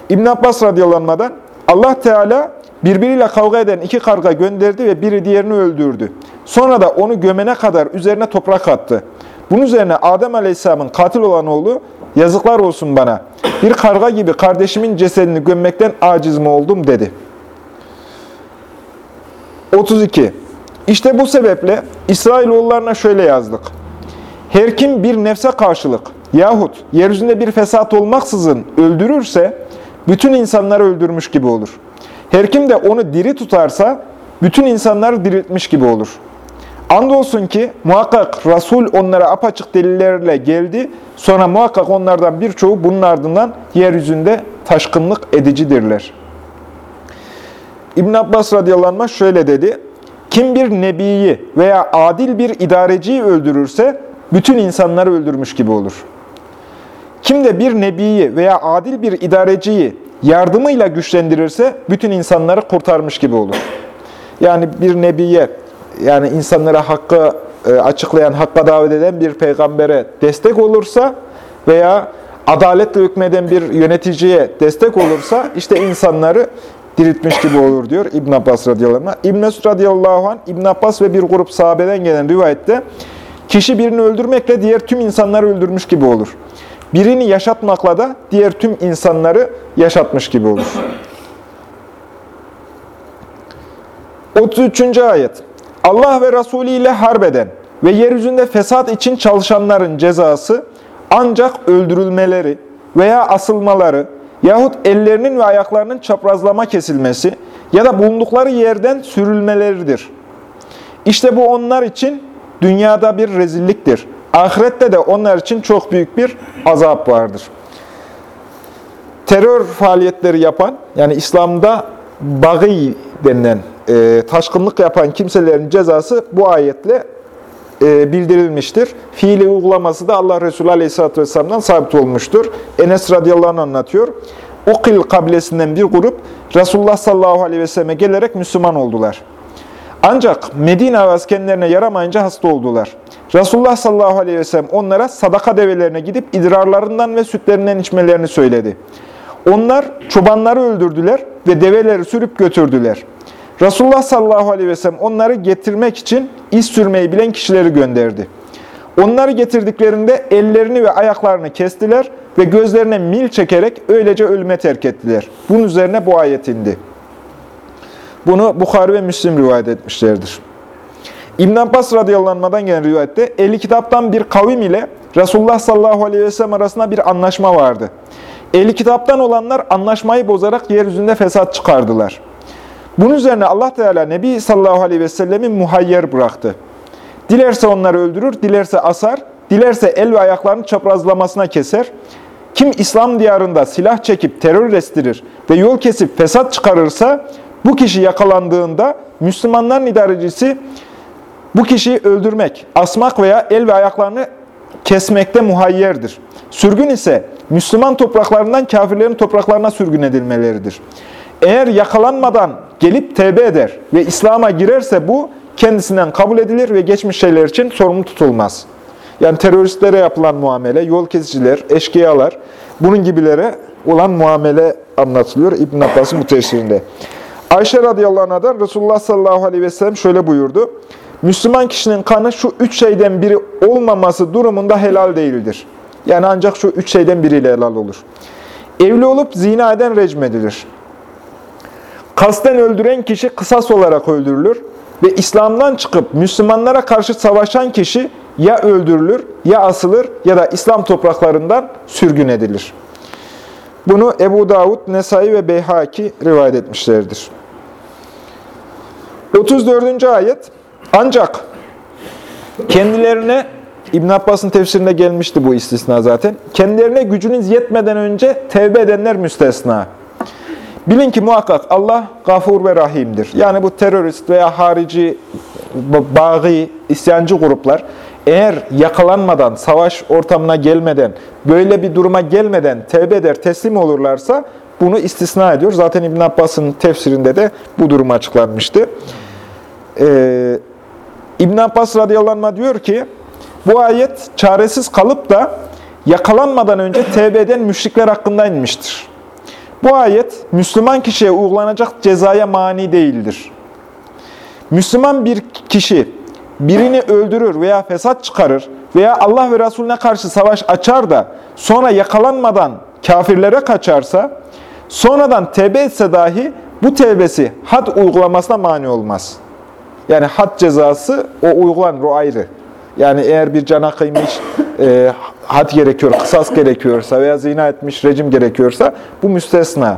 İbn Abbas radıyallahu Allah Teala birbiriyle kavga eden iki karga gönderdi ve biri diğerini öldürdü. Sonra da onu gömene kadar üzerine toprak attı. Bunun üzerine Adem Aleyhisselam'ın katil olan oğlu, yazıklar olsun bana, bir karga gibi kardeşimin cesedini gömmekten aciz mi oldum dedi. 32. İşte bu sebeple İsrailoğullarına şöyle yazdık. Her kim bir nefse karşılık yahut yeryüzünde bir fesat olmaksızın öldürürse, bütün insanları öldürmüş gibi olur. Her kim de onu diri tutarsa, bütün insanları diriltmiş gibi olur. Andolsun ki muhakkak Resul onlara apaçık delillerle geldi. Sonra muhakkak onlardan birçoğu bunun ardından yeryüzünde taşkınlık edicidirler. İbn Abbas radıyallahu anh şöyle dedi. Kim bir nebiyi veya adil bir idareciyi öldürürse bütün insanları öldürmüş gibi olur. Kim de bir nebiyi veya adil bir idareciyi yardımıyla güçlendirirse bütün insanları kurtarmış gibi olur. Yani bir nebiye, yani insanlara hakkı e, açıklayan, hakka davet eden bir peygambere destek olursa veya adaletle hükmeden bir yöneticiye destek olursa işte insanları diriltmiş gibi olur diyor İbn Abbas radıyallahu anh. İbn Mesud radıyallahu anh, İbn Abbas ve bir grup sahabeden gelen rivayette kişi birini öldürmekle diğer tüm insanları öldürmüş gibi olur. Birini yaşatmakla da diğer tüm insanları yaşatmış gibi olur. 33. ayet. Allah ve Resulü ile harbeden ve yeryüzünde fesat için çalışanların cezası ancak öldürülmeleri veya asılmaları yahut ellerinin ve ayaklarının çaprazlama kesilmesi ya da bulundukları yerden sürülmeleridir. İşte bu onlar için dünyada bir rezilliktir. Ahirette de onlar için çok büyük bir azap vardır. Terör faaliyetleri yapan, yani İslam'da bagi denilen, e, taşkınlık yapan kimselerin cezası bu ayetle e, bildirilmiştir. Fiili uygulaması da Allah Resulü Aleyhisselatü Vesselam'dan sabit olmuştur. Enes radıyallahu anh anlatıyor. Ukil kabilesinden bir grup Resulullah sallallahu aleyhi ve gelerek Müslüman oldular. Ancak Medine havası kendilerine yaramayınca hasta oldular. Resulullah sallallahu aleyhi ve sellem onlara sadaka develerine gidip idrarlarından ve sütlerinden içmelerini söyledi. Onlar çobanları öldürdüler ve develeri sürüp götürdüler. Resulullah sallallahu aleyhi ve sellem onları getirmek için iz sürmeyi bilen kişileri gönderdi. Onları getirdiklerinde ellerini ve ayaklarını kestiler ve gözlerine mil çekerek öylece ölüme terk ettiler. Bunun üzerine bu ayet indi. Bunu Bukhari ve Müslim rivayet etmişlerdir. İbn Abbas radıyallahu gelen rivayette ehli kitaptan bir kavim ile Resulullah sallallahu aleyhi ve sellem arasında bir anlaşma vardı. Ehli kitaptan olanlar anlaşmayı bozarak yeryüzünde fesat çıkardılar. Bunun üzerine Allah Teala Nebi sallallahu aleyhi ve sellemi muhayyer bıraktı. Dilerse onları öldürür, dilerse asar, dilerse el ve ayaklarını çaprazlamasına keser. Kim İslam diyarında silah çekip terör estirir ve yol kesip fesat çıkarırsa bu kişi yakalandığında Müslümanların idarecisi bu kişiyi öldürmek, asmak veya el ve ayaklarını kesmekte muhayyerdir. Sürgün ise Müslüman topraklarından kafirlerin topraklarına sürgün edilmeleridir. Eğer yakalanmadan gelip tevbe eder ve İslam'a girerse bu kendisinden kabul edilir ve geçmiş şeyler için sorumlu tutulmaz. Yani teröristlere yapılan muamele, yol kesiciler, eşkıyalar, bunun gibilere olan muamele anlatılıyor İbn Abbas'ın bu tefsirinde. Ayşe radıyallahu anh'dan Resulullah sallallahu aleyhi ve sellem şöyle buyurdu. Müslüman kişinin kanı şu üç şeyden biri olmaması durumunda helal değildir. Yani ancak şu üç şeyden biriyle helal olur. Evli olup zina eden recm edilir. Kasten öldüren kişi kısas olarak öldürülür ve İslam'dan çıkıp Müslümanlara karşı savaşan kişi ya öldürülür, ya asılır ya da İslam topraklarından sürgün edilir. Bunu Ebu Davud, Nesai ve Beyhaki rivayet etmişlerdir. 34. ayet ancak kendilerine İbn Abbas'ın tefsirinde gelmişti bu istisna zaten. Kendilerine gücünüz yetmeden önce tevbe edenler müstesna. Bilin ki muhakkak Allah gafur ve rahimdir. Yani bu terörist veya harici, bağı, isyancı gruplar eğer yakalanmadan, savaş ortamına gelmeden, böyle bir duruma gelmeden tevbe eder, teslim olurlarsa bunu istisna ediyor. Zaten İbn Abbas'ın tefsirinde de bu durum açıklanmıştı. Ee, İbn Abbas radıyallahu anh diyor ki, bu ayet çaresiz kalıp da yakalanmadan önce tevbe eden müşrikler hakkında inmiştir. Bu ayet Müslüman kişiye uygulanacak cezaya mani değildir. Müslüman bir kişi birini öldürür veya fesat çıkarır veya Allah ve Resulüne karşı savaş açar da sonra yakalanmadan kafirlere kaçarsa, sonradan tevbe etse dahi bu tevbesi had uygulamasına mani olmaz. Yani had cezası o uygulanır, o ayrı. Yani eğer bir cana kıymış, e, had gerekiyor, kısas gerekiyorsa veya zina etmiş, rejim gerekiyorsa bu müstesna.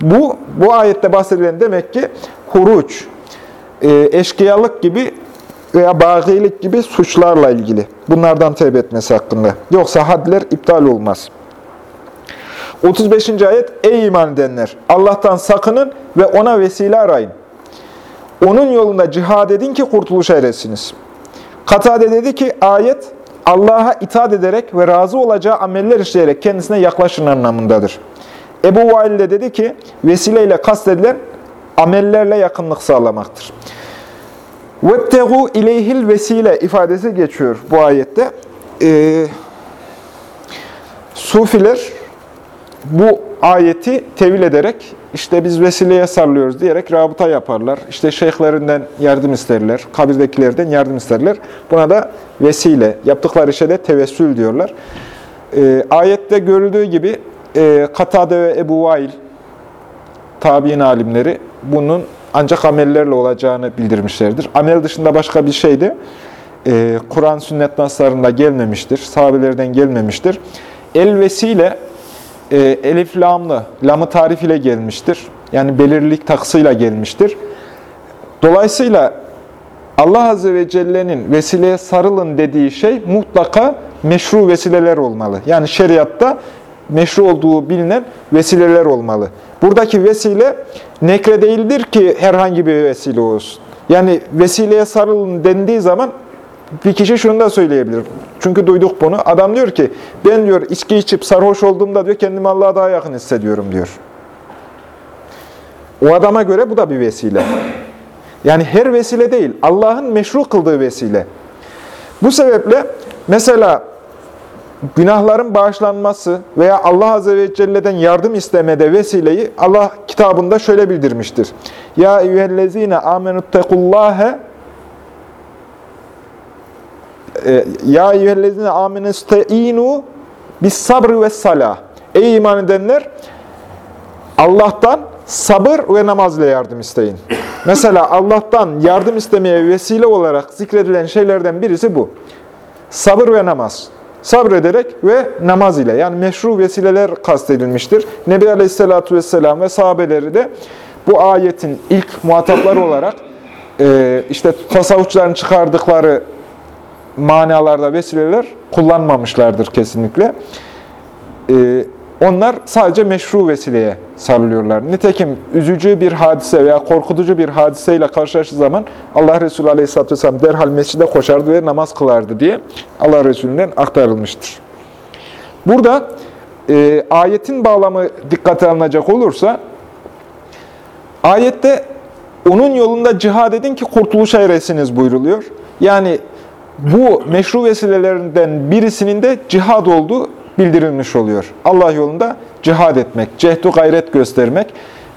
Bu, bu ayette bahsedilen demek ki huruç, e, eşkıyalık gibi veya bağilik gibi suçlarla ilgili. Bunlardan tevbe etmesi hakkında. Yoksa hadler iptal olmaz. 35. ayet Ey iman edenler! Allah'tan sakının ve ona vesile arayın. Onun yolunda cihad edin ki kurtuluşa eresiniz. Katade dedi ki ayet Allah'a itaat ederek ve razı olacağı ameller işleyerek kendisine yaklaşın anlamındadır. Ebu Vail de dedi ki vesileyle kastedilen amellerle yakınlık sağlamaktır. Vebtegu ileyhil vesile ifadesi geçiyor bu ayette. Ee, Sufiler bu ayeti tevil ederek işte biz vesileye sarılıyoruz diyerek rabıta yaparlar. İşte şeyhlerinden yardım isterler, kabirdekilerden yardım isterler. Buna da vesile, yaptıkları işe de tevessül diyorlar. E, ayette görüldüğü gibi e, Katade ve Ebu Vail, tabi'in alimleri bunun ancak amellerle olacağını bildirmişlerdir. Amel dışında başka bir şey de e, Kur'an sünnet naslarında gelmemiştir, sahabelerden gelmemiştir. El vesile e, elif lamlı, lamı tarif ile gelmiştir. Yani belirlilik taksıyla gelmiştir. Dolayısıyla Allah Azze ve Celle'nin vesileye sarılın dediği şey mutlaka meşru vesileler olmalı. Yani şeriatta meşru olduğu bilinen vesileler olmalı. Buradaki vesile nekre değildir ki herhangi bir vesile olsun. Yani vesileye sarılın dendiği zaman bir kişi şunu da söyleyebilir. Çünkü duyduk bunu. Adam diyor ki ben diyor içki içip sarhoş olduğumda diyor kendimi Allah'a daha yakın hissediyorum diyor. O adama göre bu da bir vesile. Yani her vesile değil. Allah'ın meşru kıldığı vesile. Bu sebeple mesela günahların bağışlanması veya Allah Azze ve Celle'den yardım istemede vesileyi Allah kitabında şöyle bildirmiştir. Ya eyyühellezine amenuttekullâhe Ya eyyühellezine amenuste'inu bis sabr ve salah. Ey iman edenler Allah'tan sabır ve namaz ile yardım isteyin. Mesela Allah'tan yardım istemeye vesile olarak zikredilen şeylerden birisi bu. Sabır ve namaz. Sabrederek ve namaz ile yani meşru vesileler kastedilmiştir. Nebi Aleyhisselatü Vesselam ve sahabeleri de bu ayetin ilk muhatapları olarak e, işte tasavvufçuların çıkardıkları manalarda vesileler kullanmamışlardır kesinlikle. E, onlar sadece meşru vesileye sarılıyorlar. Nitekim üzücü bir hadise veya korkutucu bir hadiseyle karşılaştığı zaman Allah Resulü Aleyhisselatü Vesselam derhal mescide koşardı ve namaz kılardı diye Allah Resulü'nden aktarılmıştır. Burada e, ayetin bağlamı dikkate alınacak olursa, ayette onun yolunda cihad edin ki kurtuluşa eresiniz buyruluyor. Yani bu meşru vesilelerinden birisinin de cihad olduğu bildirilmiş oluyor. Allah yolunda cihad etmek, cehdu gayret göstermek,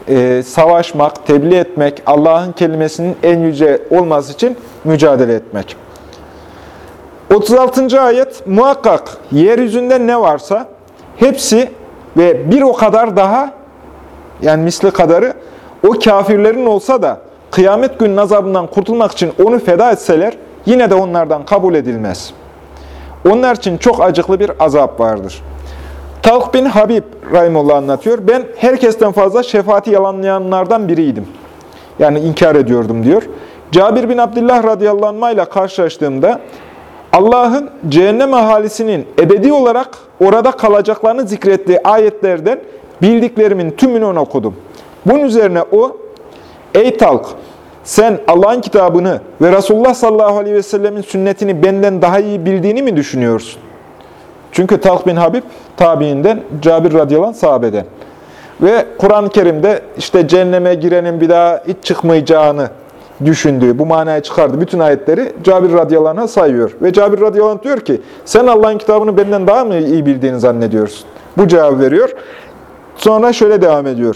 e, savaşmak, tebliğ etmek, Allah'ın kelimesinin en yüce olması için mücadele etmek. 36. ayet, muhakkak yeryüzünde ne varsa hepsi ve bir o kadar daha, yani misli kadarı, o kafirlerin olsa da kıyamet günün azabından kurtulmak için onu feda etseler, yine de onlardan kabul edilmez.'' Onlar için çok acıklı bir azap vardır. Talk bin Habib Rahimullah anlatıyor. Ben herkesten fazla şefaati yalanlayanlardan biriydim. Yani inkar ediyordum diyor. Cabir bin Abdullah radıyallahu ile karşılaştığımda Allah'ın cehennem ahalisinin ebedi olarak orada kalacaklarını zikrettiği ayetlerden bildiklerimin tümünü ona okudum. Bunun üzerine o, ey Talk, sen Allah'ın kitabını ve Resulullah sallallahu aleyhi ve sellemin sünnetini benden daha iyi bildiğini mi düşünüyorsun? Çünkü Talq bin Habib tabiinden, Cabir radıyallahu sahabeden. Ve Kur'an-ı Kerim'de işte cehenneme girenin bir daha hiç çıkmayacağını düşündüğü, bu manaya çıkardı. Bütün ayetleri Cabir radıyallahu sayıyor. Ve Cabir radıyallahu diyor ki, sen Allah'ın kitabını benden daha mı iyi bildiğini zannediyorsun? Bu cevap veriyor. Sonra şöyle devam ediyor.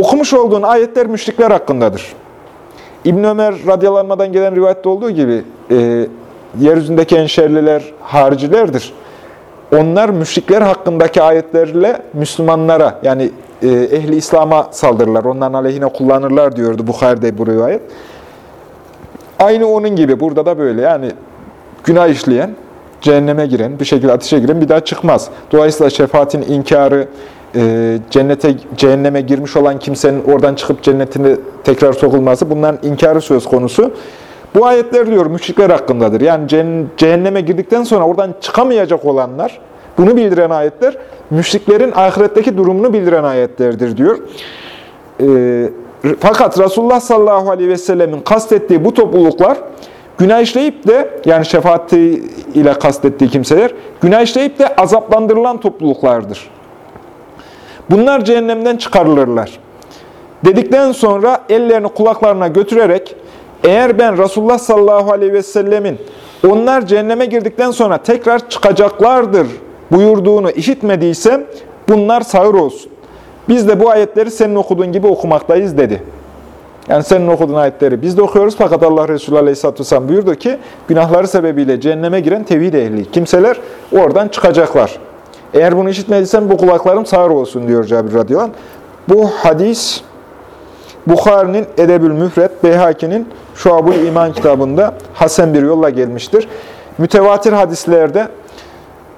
Okumuş olduğun ayetler müşrikler hakkındadır. İbn Ömer radyalanmadan gelen rivayette olduğu gibi e, yeryüzündeki enşerliler haricilerdir. Onlar müşrikler hakkındaki ayetlerle Müslümanlara yani e, ehli İslam'a saldırırlar. Onların aleyhine kullanırlar diyordu Bukhari'de bu rivayet. Aynı onun gibi burada da böyle yani günah işleyen, cehenneme giren, bir şekilde ateşe giren bir daha çıkmaz. Dolayısıyla şefaatin inkarı, e, cennete, cehenneme girmiş olan kimsenin oradan çıkıp cennetine tekrar sokulması bunların inkarı söz konusu. Bu ayetler diyor müşrikler hakkındadır. Yani cehenneme girdikten sonra oradan çıkamayacak olanlar, bunu bildiren ayetler, müşriklerin ahiretteki durumunu bildiren ayetlerdir diyor. E, fakat Resulullah sallallahu aleyhi ve sellemin kastettiği bu topluluklar, günah işleyip de, yani şefaati ile kastettiği kimseler, günah işleyip de azaplandırılan topluluklardır. Bunlar cehennemden çıkarılırlar. Dedikten sonra ellerini kulaklarına götürerek eğer ben Resulullah sallallahu aleyhi ve sellemin onlar cehenneme girdikten sonra tekrar çıkacaklardır buyurduğunu işitmediysem bunlar sağır olsun. Biz de bu ayetleri senin okuduğun gibi okumaktayız dedi. Yani senin okuduğun ayetleri biz de okuyoruz fakat Allah Resulü Aleyhisselatü Vesselam buyurdu ki günahları sebebiyle cehenneme giren tevhid ehli kimseler oradan çıkacaklar. Eğer bunu işitmediysen bu kulaklarım sağır olsun diyor Cabir radıyallahu. Bu hadis Bukhari'nin Edebül Müfret, Beyhaki'nin Şuabul İman kitabında Hasan bir yolla gelmiştir. Mütevatir hadislerde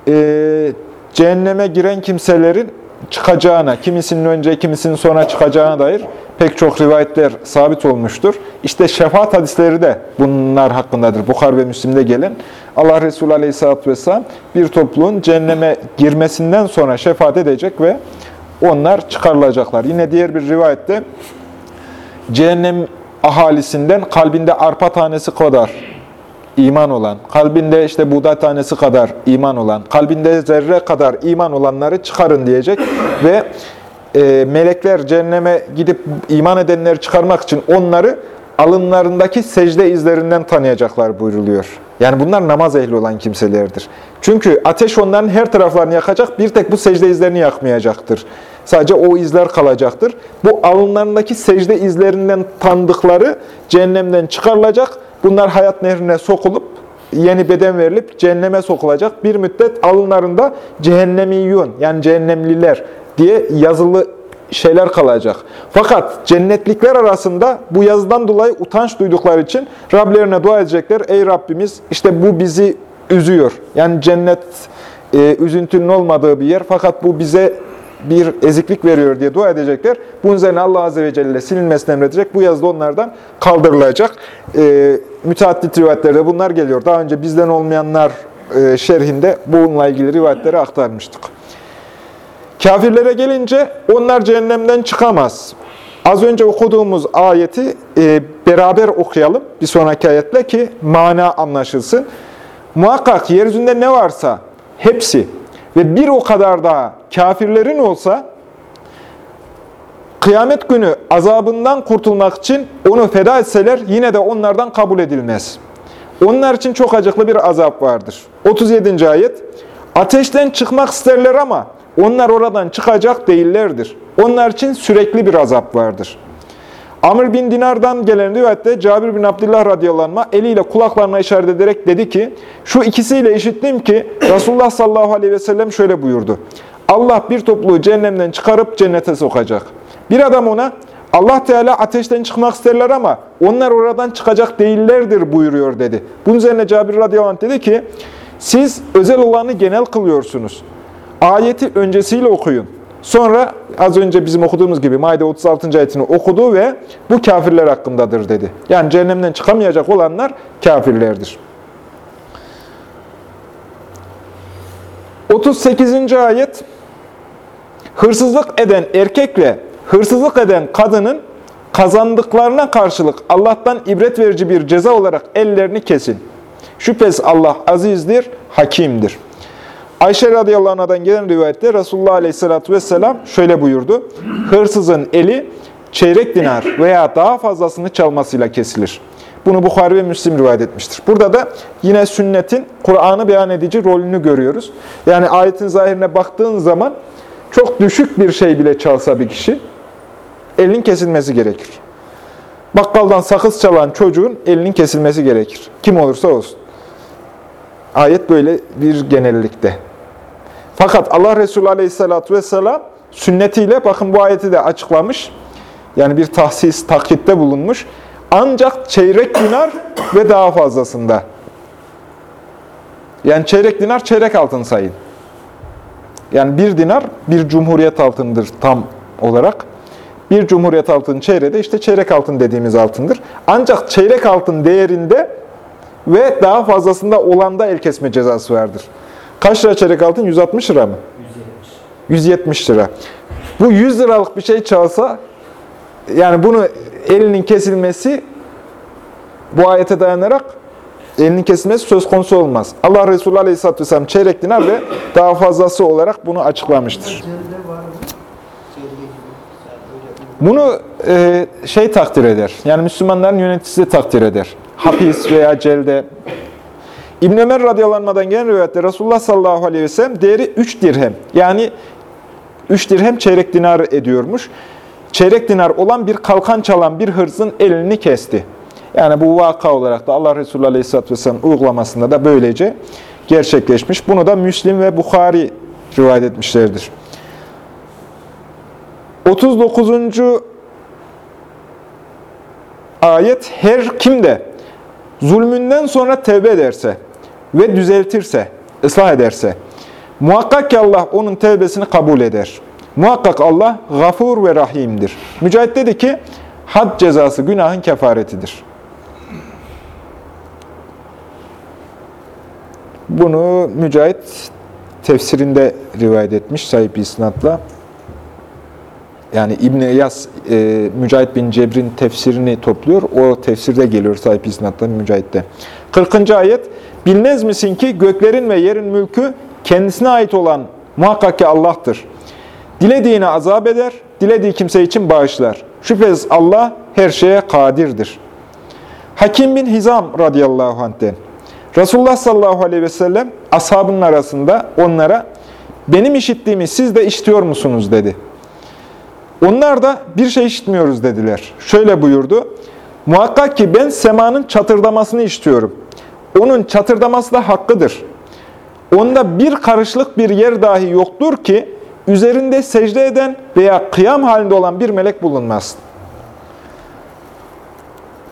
e, cehenneme giren kimselerin çıkacağına, kimisinin önce kimisinin sonra çıkacağına dair pek çok rivayetler sabit olmuştur. İşte şefaat hadisleri de bunlar hakkındadır. Bukhar ve Müslim'de gelen Allah Resulü Aleyhisselatü Vesselam bir topluluğun cehenneme girmesinden sonra şefaat edecek ve onlar çıkarılacaklar. Yine diğer bir rivayette cehennem ahalisinden kalbinde arpa tanesi kadar iman olan, kalbinde işte buğday tanesi kadar iman olan, kalbinde zerre kadar iman olanları çıkarın diyecek ve e, melekler cehenneme gidip iman edenleri çıkarmak için onları alınlarındaki secde izlerinden tanıyacaklar buyruluyor. Yani bunlar namaz ehli olan kimselerdir. Çünkü ateş onların her taraflarını yakacak, bir tek bu secde izlerini yakmayacaktır. Sadece o izler kalacaktır. Bu alınlarındaki secde izlerinden tanıdıkları cehennemden çıkarılacak. Bunlar hayat nehrine sokulup, yeni beden verilip cehenneme sokulacak. Bir müddet alınlarında cehennemiyyun yani cehennemliler diye yazılı şeyler kalacak. Fakat cennetlikler arasında bu yazıdan dolayı utanç duydukları için Rablerine dua edecekler. Ey Rabbimiz işte bu bizi üzüyor. Yani cennet e, üzüntünün olmadığı bir yer fakat bu bize bir eziklik veriyor diye dua edecekler. Bunun üzerine Allah Azze ve Celle silinmesini emredecek. Bu yazı onlardan kaldırılacak. E, müteaddit rivayetlerde bunlar geliyor. Daha önce bizden olmayanlar e, şerhinde bununla ilgili rivayetleri aktarmıştık. Kafirlere gelince onlar cehennemden çıkamaz. Az önce okuduğumuz ayeti e, beraber okuyalım bir sonraki ayetle ki mana anlaşılsın. Muhakkak yeryüzünde ne varsa hepsi ve bir o kadar daha kafirlerin olsa kıyamet günü azabından kurtulmak için onu feda etseler yine de onlardan kabul edilmez. Onlar için çok acıklı bir azap vardır. 37. ayet Ateşten çıkmak isterler ama onlar oradan çıkacak değillerdir. Onlar için sürekli bir azap vardır. Amr bin Dinar'dan gelen rivayette Cabir bin Abdullah radıyallahu anh eliyle kulaklarına işaret ederek dedi ki, şu ikisiyle işittim ki Resulullah sallallahu aleyhi ve sellem şöyle buyurdu. Allah bir topluluğu cehennemden çıkarıp cennete sokacak. Bir adam ona, Allah Teala ateşten çıkmak isterler ama onlar oradan çıkacak değillerdir buyuruyor dedi. Bunun üzerine Cabir radıyallahu anh dedi ki, siz özel olanı genel kılıyorsunuz. Ayeti öncesiyle okuyun. Sonra az önce bizim okuduğumuz gibi Maide 36. ayetini okudu ve bu kafirler hakkındadır dedi. Yani cehennemden çıkamayacak olanlar kafirlerdir. 38. ayet Hırsızlık eden erkekle hırsızlık eden kadının kazandıklarına karşılık Allah'tan ibret verici bir ceza olarak ellerini kesin. Şüphesiz Allah azizdir, hakimdir. Ayşe radıyallahu anh'dan gelen rivayette Resulullah aleyhissalatü vesselam şöyle buyurdu. Hırsızın eli çeyrek dinar veya daha fazlasını çalmasıyla kesilir. Bunu Bukhari ve Müslim rivayet etmiştir. Burada da yine sünnetin Kur'an'ı beyan edici rolünü görüyoruz. Yani ayetin zahirine baktığın zaman çok düşük bir şey bile çalsa bir kişi elinin kesilmesi gerekir. Bakkaldan sakız çalan çocuğun elinin kesilmesi gerekir. Kim olursa olsun. Ayet böyle bir genellikte. Fakat Allah Resulü Aleyhisselatü Vesselam sünnetiyle bakın bu ayeti de açıklamış. Yani bir tahsis, taklitte bulunmuş. Ancak çeyrek dinar ve daha fazlasında. Yani çeyrek dinar çeyrek altın sayın. Yani bir dinar bir cumhuriyet altındır tam olarak. Bir cumhuriyet altın çeyreği de işte çeyrek altın dediğimiz altındır. Ancak çeyrek altın değerinde ve daha fazlasında olanda el kesme cezası vardır. Kaç lira çeyrek altın? 160 lira mı? 170. 170 lira. Bu 100 liralık bir şey çalsa, yani bunu elinin kesilmesi bu ayete dayanarak elinin kesilmesi söz konusu olmaz. Allah Resulü Aleyhisselatü Vesselam çeyrek dinar ve daha fazlası olarak bunu açıklamıştır. Bunu e, şey takdir eder. Yani Müslümanların yöneticisi takdir eder. Hapis veya celde. İbn Ömer radıyallahu gelen rivayette Resulullah sallallahu aleyhi ve sellem değeri 3 dirhem. Yani 3 dirhem çeyrek dinar ediyormuş. Çeyrek dinar olan bir kalkan çalan bir hırsın elini kesti. Yani bu vaka olarak da Allah Resulü aleyhisselatü vesselam uygulamasında da böylece gerçekleşmiş. Bunu da Müslim ve Bukhari rivayet etmişlerdir. 39. ayet her kim de zulmünden sonra tevbe ederse ve düzeltirse, ıslah ederse muhakkak ki Allah onun tevbesini kabul eder. Muhakkak Allah gafur ve rahimdir. Mücahit dedi ki had cezası günahın kefaretidir. Bunu Mücahit tefsirinde rivayet etmiş sahip isnatla. yani İbn-i İyas, e, Mücahit bin Cebr'in tefsirini topluyor. O tefsirde geliyor sahip isnattan Mücahit'te. 40. ayet, Bilmez misin ki göklerin ve yerin mülkü kendisine ait olan muhakkak ki Allah'tır. Dilediğini azap eder, dilediği kimse için bağışlar. Şüphesiz Allah her şeye kadirdir. Hakim bin Hizam radıyallahu anh'ten, Resulullah sallallahu aleyhi ve sellem ashabının arasında onlara benim işittiğimi siz de işitiyor musunuz dedi. Onlar da bir şey işitmiyoruz dediler. Şöyle buyurdu. Muhakkak ki ben semanın çatırdamasını işitiyorum. Onun çatırdaması da hakkıdır. Onda bir karışlık bir yer dahi yoktur ki üzerinde secde eden veya kıyam halinde olan bir melek bulunmaz.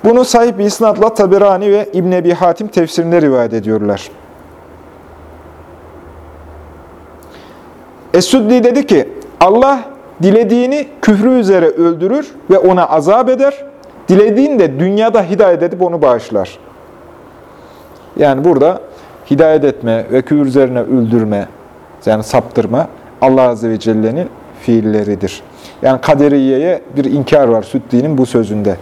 Bunu sahip isnatla Tabirani ve İbn Ebi Hatim tefsirinde rivayet ediyorlar. Esuddi dedi ki, Allah dilediğini küfrü üzere öldürür ve ona azap eder, dilediğini de dünyada hidayet edip onu bağışlar. Yani burada hidayet etme ve küfür üzerine öldürme, yani saptırma Allah Azze ve Celle'nin fiilleridir. Yani kaderiyeye bir inkar var Süddi'nin bu sözünde.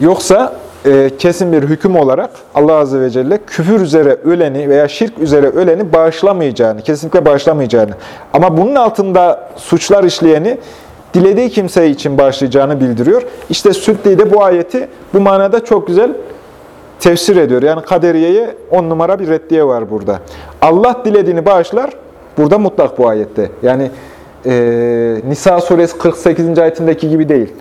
Yoksa e, kesin bir hüküm olarak Allah Azze ve Celle küfür üzere öleni veya şirk üzere öleni bağışlamayacağını, kesinlikle bağışlamayacağını ama bunun altında suçlar işleyeni dilediği kimse için bağışlayacağını bildiriyor. İşte Süddi de bu ayeti bu manada çok güzel tefsir ediyor. Yani kaderiyeye on numara bir reddiye var burada. Allah dilediğini bağışlar, burada mutlak bu ayette. Yani e, Nisa suresi 48. ayetindeki gibi değil.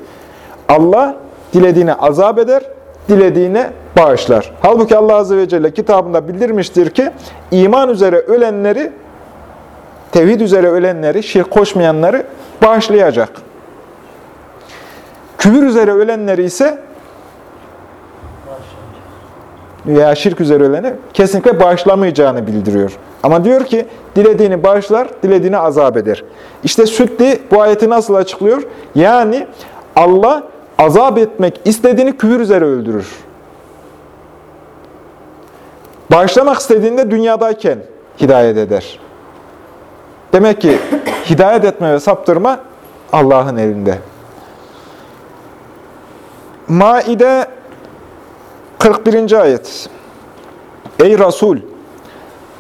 Allah dilediğine azap eder, dilediğine bağışlar. Halbuki Allah Azze ve Celle kitabında bildirmiştir ki iman üzere ölenleri, tevhid üzere ölenleri, şirk koşmayanları bağışlayacak. Küfür üzere ölenleri ise veya şirk üzere öleni kesinlikle bağışlamayacağını bildiriyor. Ama diyor ki dilediğini bağışlar, dilediğini azap eder. İşte Süddi bu ayeti nasıl açıklıyor? Yani Allah azap etmek istediğini küfür üzere öldürür. Bağışlamak istediğinde dünyadayken hidayet eder. Demek ki hidayet etme ve saptırma Allah'ın elinde. Maide 41. ayet. Ey Resul!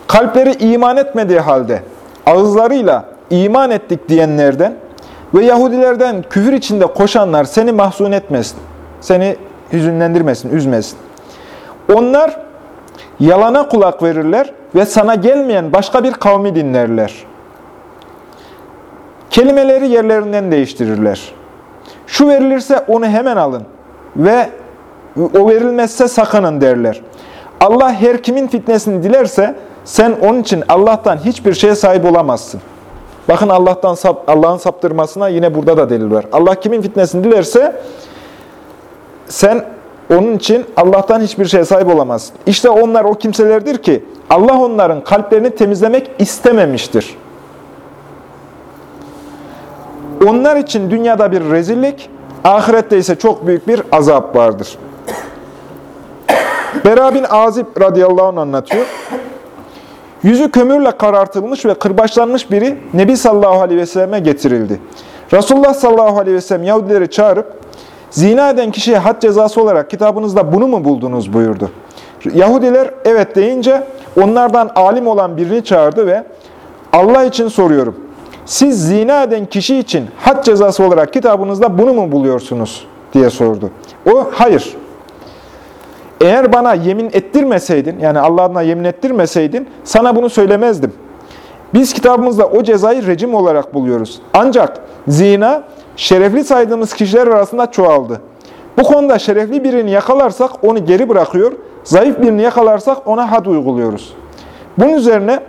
Kalpleri iman etmediği halde ağızlarıyla iman ettik diyenlerden ve Yahudilerden küfür içinde koşanlar seni mahzun etmesin, seni hüzünlendirmesin, üzmesin. Onlar yalana kulak verirler ve sana gelmeyen başka bir kavmi dinlerler. Kelimeleri yerlerinden değiştirirler. Şu verilirse onu hemen alın ve o verilmezse sakının derler. Allah her kimin fitnesini dilerse sen onun için Allah'tan hiçbir şeye sahip olamazsın. Bakın Allah'tan Allah'ın saptırmasına yine burada da delil var. Allah kimin fitnesini dilerse sen onun için Allah'tan hiçbir şeye sahip olamazsın. İşte onlar o kimselerdir ki Allah onların kalplerini temizlemek istememiştir. Onlar için dünyada bir rezillik, ahirette ise çok büyük bir azap vardır. Bera bin Azib radıyallahu anh anlatıyor. Yüzü kömürle karartılmış ve kırbaçlanmış biri Nebi sallallahu aleyhi ve selleme getirildi. Resulullah sallallahu aleyhi ve sellem Yahudileri çağırıp zina eden kişiye had cezası olarak kitabınızda bunu mu buldunuz buyurdu. Yahudiler evet deyince onlardan alim olan birini çağırdı ve Allah için soruyorum. Siz zina eden kişi için had cezası olarak kitabınızda bunu mu buluyorsunuz diye sordu. O hayır eğer bana yemin ettirmeseydin, yani Allah'ına yemin ettirmeseydin, sana bunu söylemezdim. Biz kitabımızda o cezayı rejim olarak buluyoruz. Ancak zina, şerefli saydığımız kişiler arasında çoğaldı. Bu konuda şerefli birini yakalarsak onu geri bırakıyor, zayıf birini yakalarsak ona had uyguluyoruz. Bunun üzerine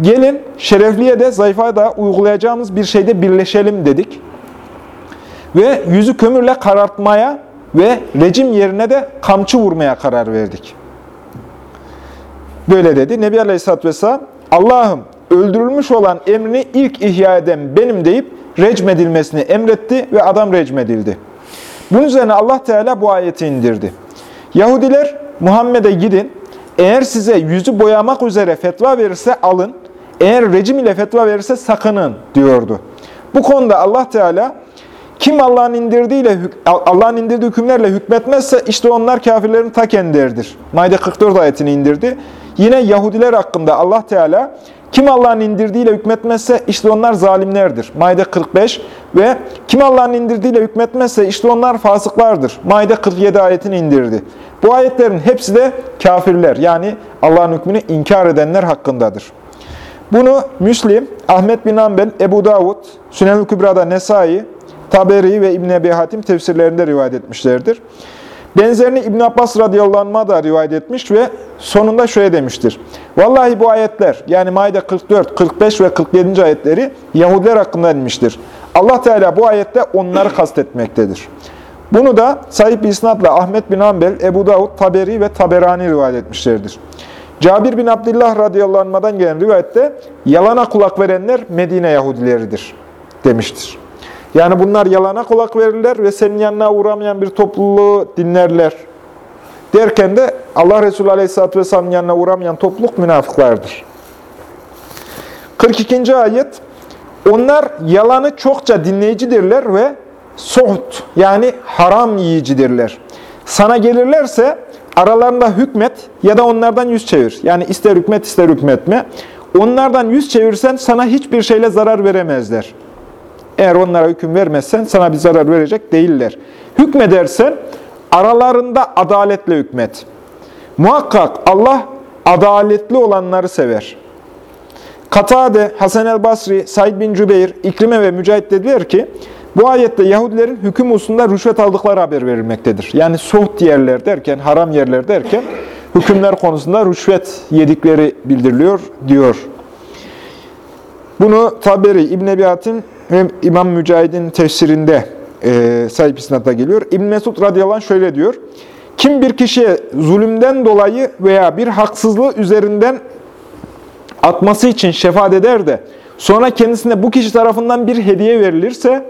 gelin şerefliye de zayıfa da uygulayacağımız bir şeyde birleşelim dedik. Ve yüzü kömürle karartmaya ve rejim yerine de kamçı vurmaya karar verdik. Böyle dedi. Nebi Aleyhisselatü Vesselam, Allah'ım öldürülmüş olan emrini ilk ihya eden benim deyip recmedilmesini emretti ve adam recmedildi. Bunun üzerine Allah Teala bu ayeti indirdi. Yahudiler Muhammed'e gidin, eğer size yüzü boyamak üzere fetva verirse alın, eğer rejim ile fetva verirse sakının diyordu. Bu konuda Allah Teala kim Allah'ın indirdiğiyle Allah'ın indirdiği hükümlerle hükmetmezse işte onlar kafirlerin ta kendileridir. Maide 44 ayetini indirdi. Yine Yahudiler hakkında Allah Teala kim Allah'ın indirdiğiyle hükmetmezse işte onlar zalimlerdir. Maide 45 ve kim Allah'ın indirdiğiyle hükmetmezse işte onlar fasıklardır. Maide 47 ayetini indirdi. Bu ayetlerin hepsi de kafirler yani Allah'ın hükmünü inkar edenler hakkındadır. Bunu Müslim, Ahmet bin Ambel, Ebu Davud, Sünel-i Kübra'da Nesai, Taberi ve İbn Ebi Hatim tefsirlerinde rivayet etmişlerdir. Benzerini İbn Abbas radıyallahu da rivayet etmiş ve sonunda şöyle demiştir. Vallahi bu ayetler yani Maide 44, 45 ve 47. ayetleri Yahudiler hakkında inmiştir. Allah Teala bu ayette onları kastetmektedir. Bunu da sahip isnatla Ahmet bin Ambel, Ebu Davud, Taberi ve Taberani rivayet etmişlerdir. Cabir bin Abdullah radıyallahu anh'dan gelen rivayette yalana kulak verenler Medine Yahudileridir demiştir. Yani bunlar yalana kulak verirler ve senin yanına uğramayan bir topluluğu dinlerler. Derken de Allah Resulü Aleyhisselatü Vesselam'ın yanına uğramayan topluluk münafıklardır. 42. ayet Onlar yalanı çokça dinleyicidirler ve sohut yani haram yiyicidirler. Sana gelirlerse aralarında hükmet ya da onlardan yüz çevir. Yani ister hükmet ister hükmetme. Onlardan yüz çevirsen sana hiçbir şeyle zarar veremezler. Eğer onlara hüküm vermezsen sana bir zarar verecek değiller. Hükmedersen aralarında adaletle hükmet. Muhakkak Allah adaletli olanları sever. Katade, Hasan el Basri, Said bin Cübeyr, İkrime ve Mücahit dediler ki, bu ayette Yahudilerin hüküm hususunda rüşvet aldıkları haber verilmektedir. Yani soğut yerler derken, haram yerler derken, hükümler konusunda rüşvet yedikleri bildiriliyor diyor. Bunu Taberi, İbn Ebi Hatim ve İmam Mücahid'in tefsirinde e, sahip isnatla geliyor. İbn Mesud radıyallahu şöyle diyor. Kim bir kişiye zulümden dolayı veya bir haksızlığı üzerinden atması için şefaat eder de sonra kendisine bu kişi tarafından bir hediye verilirse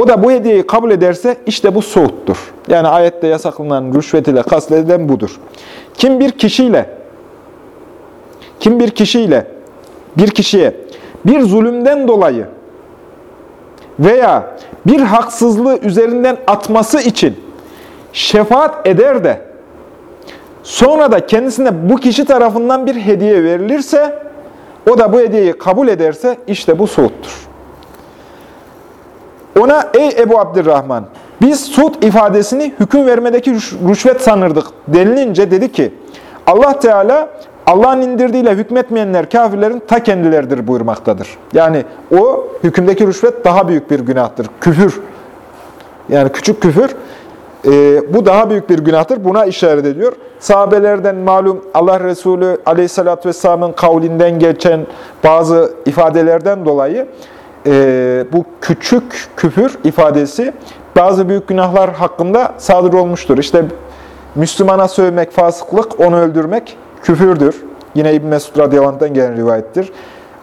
o da bu hediyeyi kabul ederse işte bu soğuttur. Yani ayette yasaklanan rüşvet ile kastedilen budur. Kim bir kişiyle kim bir kişiyle bir kişiye bir zulümden dolayı veya bir haksızlığı üzerinden atması için şefaat eder de sonra da kendisine bu kişi tarafından bir hediye verilirse o da bu hediyeyi kabul ederse işte bu suuttur. Ona ey Ebu Abdurrahman biz suut ifadesini hüküm vermedeki rüşvet sanırdık denilince dedi ki Allah Teala Allah'ın indirdiğiyle hükmetmeyenler kafirlerin ta kendileridir buyurmaktadır. Yani o hükümdeki rüşvet daha büyük bir günahtır. Küfür. Yani küçük küfür. E, bu daha büyük bir günahtır. Buna işaret ediyor. Sahabelerden malum Allah Resulü Aleyhisselatü Vesselam'ın kavlinden geçen bazı ifadelerden dolayı e, bu küçük küfür ifadesi bazı büyük günahlar hakkında sadır olmuştur. İşte Müslümana sövmek fasıklık, onu öldürmek küfürdür. Yine İbn Mesud radıyallahu gelen rivayettir.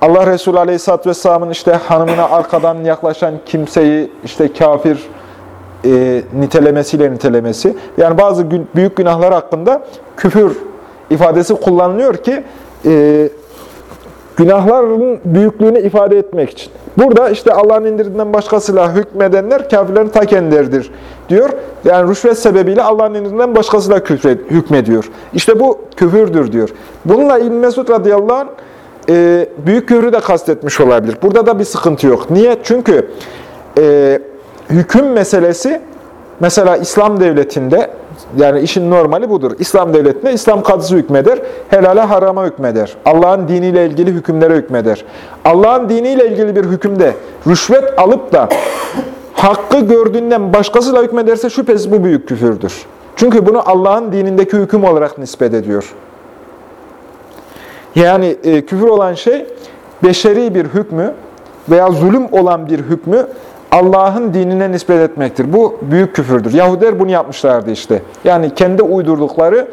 Allah Resulü aleyhisselatü vesselamın işte hanımına arkadan yaklaşan kimseyi işte kafir e, nitelemesiyle nitelemesi. Yani bazı gün, büyük günahlar hakkında küfür ifadesi kullanılıyor ki e, günahların büyüklüğünü ifade etmek için. Burada işte Allah'ın indirdiğinden başkasıyla hükmedenler kafirlerin ta kendileridir diyor. Yani rüşvet sebebiyle Allah'ın indirdiğinden başkasıyla küfret, hükmediyor. İşte bu küfürdür diyor. Bununla İbn Mesud radıyallahu anh e, büyük küfrü de kastetmiş olabilir. Burada da bir sıkıntı yok. Niye? Çünkü e, hüküm meselesi mesela İslam devletinde yani işin normali budur. İslam devletinde İslam kadısı hükmeder, helale harama hükmeder. Allah'ın diniyle ilgili hükümlere hükmeder. Allah'ın diniyle ilgili bir hükümde rüşvet alıp da hakkı gördüğünden başkasıyla hükmederse şüphesiz bu büyük küfürdür. Çünkü bunu Allah'ın dinindeki hüküm olarak nispet ediyor. Yani e, küfür olan şey beşeri bir hükmü veya zulüm olan bir hükmü Allah'ın dinine nispet etmektir. Bu büyük küfürdür. Yahudiler bunu yapmışlardı işte. Yani kendi uydurdukları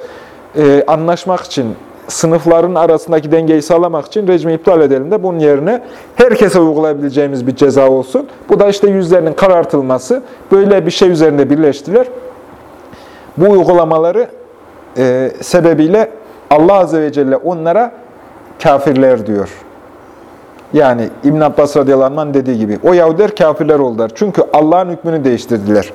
e, anlaşmak için, sınıfların arasındaki dengeyi sağlamak için rejimi iptal edelim de bunun yerine herkese uygulayabileceğimiz bir ceza olsun. Bu da işte yüzlerinin karartılması. Böyle bir şey üzerinde birleştiler. Bu uygulamaları e, sebebiyle Allah Azze ve Celle onlara kafirler diyor. Yani İbn Abbas radıyallahu anh dediği gibi. O Yahudiler kafirler oldular. Çünkü Allah'ın hükmünü değiştirdiler.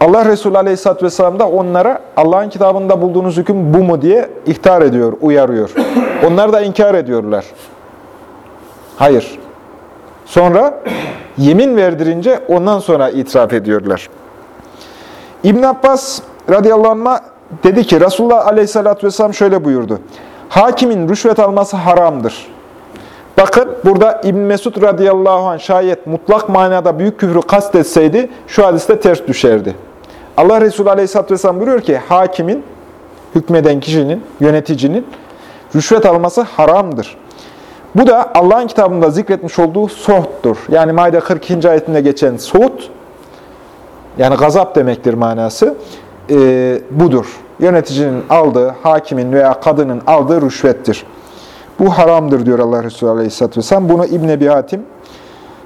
Allah Resulü Aleyhisselatü Vesselam da onlara Allah'ın kitabında bulduğunuz hüküm bu mu diye ihtar ediyor, uyarıyor. Onlar da inkar ediyorlar. Hayır. Sonra yemin verdirince ondan sonra itiraf ediyorlar. İbn Abbas radıyallahu anh dedi ki Resulullah Aleyhisselatü Vesselam şöyle buyurdu. Hakimin rüşvet alması haramdır. Bakın burada İbn Mesud radıyallahu anh şayet mutlak manada büyük küfrü kastetseydi şu hadiste ters düşerdi. Allah Resulü aleyhisselatü vesselam buyuruyor ki hakimin, hükmeden kişinin, yöneticinin rüşvet alması haramdır. Bu da Allah'ın kitabında zikretmiş olduğu soğuttur. Yani Maide 42. ayetinde geçen soğut, yani gazap demektir manası, e, budur. Yöneticinin aldığı, hakimin veya kadının aldığı rüşvettir. Bu haramdır diyor Allah Resulü Aleyhisselatü Vesselam. Bunu İbn Ebi Hatim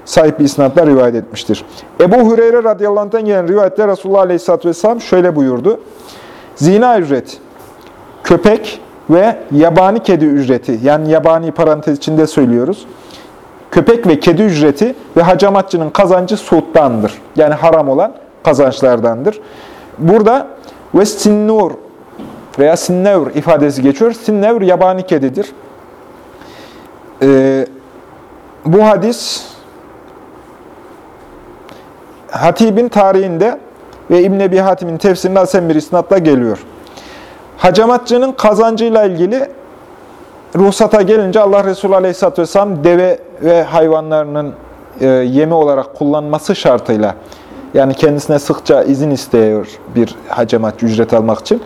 sahip bir isnatla rivayet etmiştir. Ebu Hureyre radıyallahu gelen rivayette Resulullah Aleyhisselatü Vesselam şöyle buyurdu. Zina ücret, köpek ve yabani kedi ücreti, yani yabani parantez içinde söylüyoruz. Köpek ve kedi ücreti ve hacamatçının kazancı suuttandır. Yani haram olan kazançlardandır. Burada ve sinnur veya sinnevr ifadesi geçiyor. Sinnevr yabani kedidir. Ee, bu hadis Hatib'in tarihinde ve İbn Ebi Hatim'in tefsirinde Hasan bir isnatla geliyor. Hacamatçının kazancıyla ilgili ruhsata gelince Allah Resulü Aleyhisselatü Vesselam deve ve hayvanlarının e, yemi olarak kullanması şartıyla yani kendisine sıkça izin istiyor bir hacamatçı ücret almak için.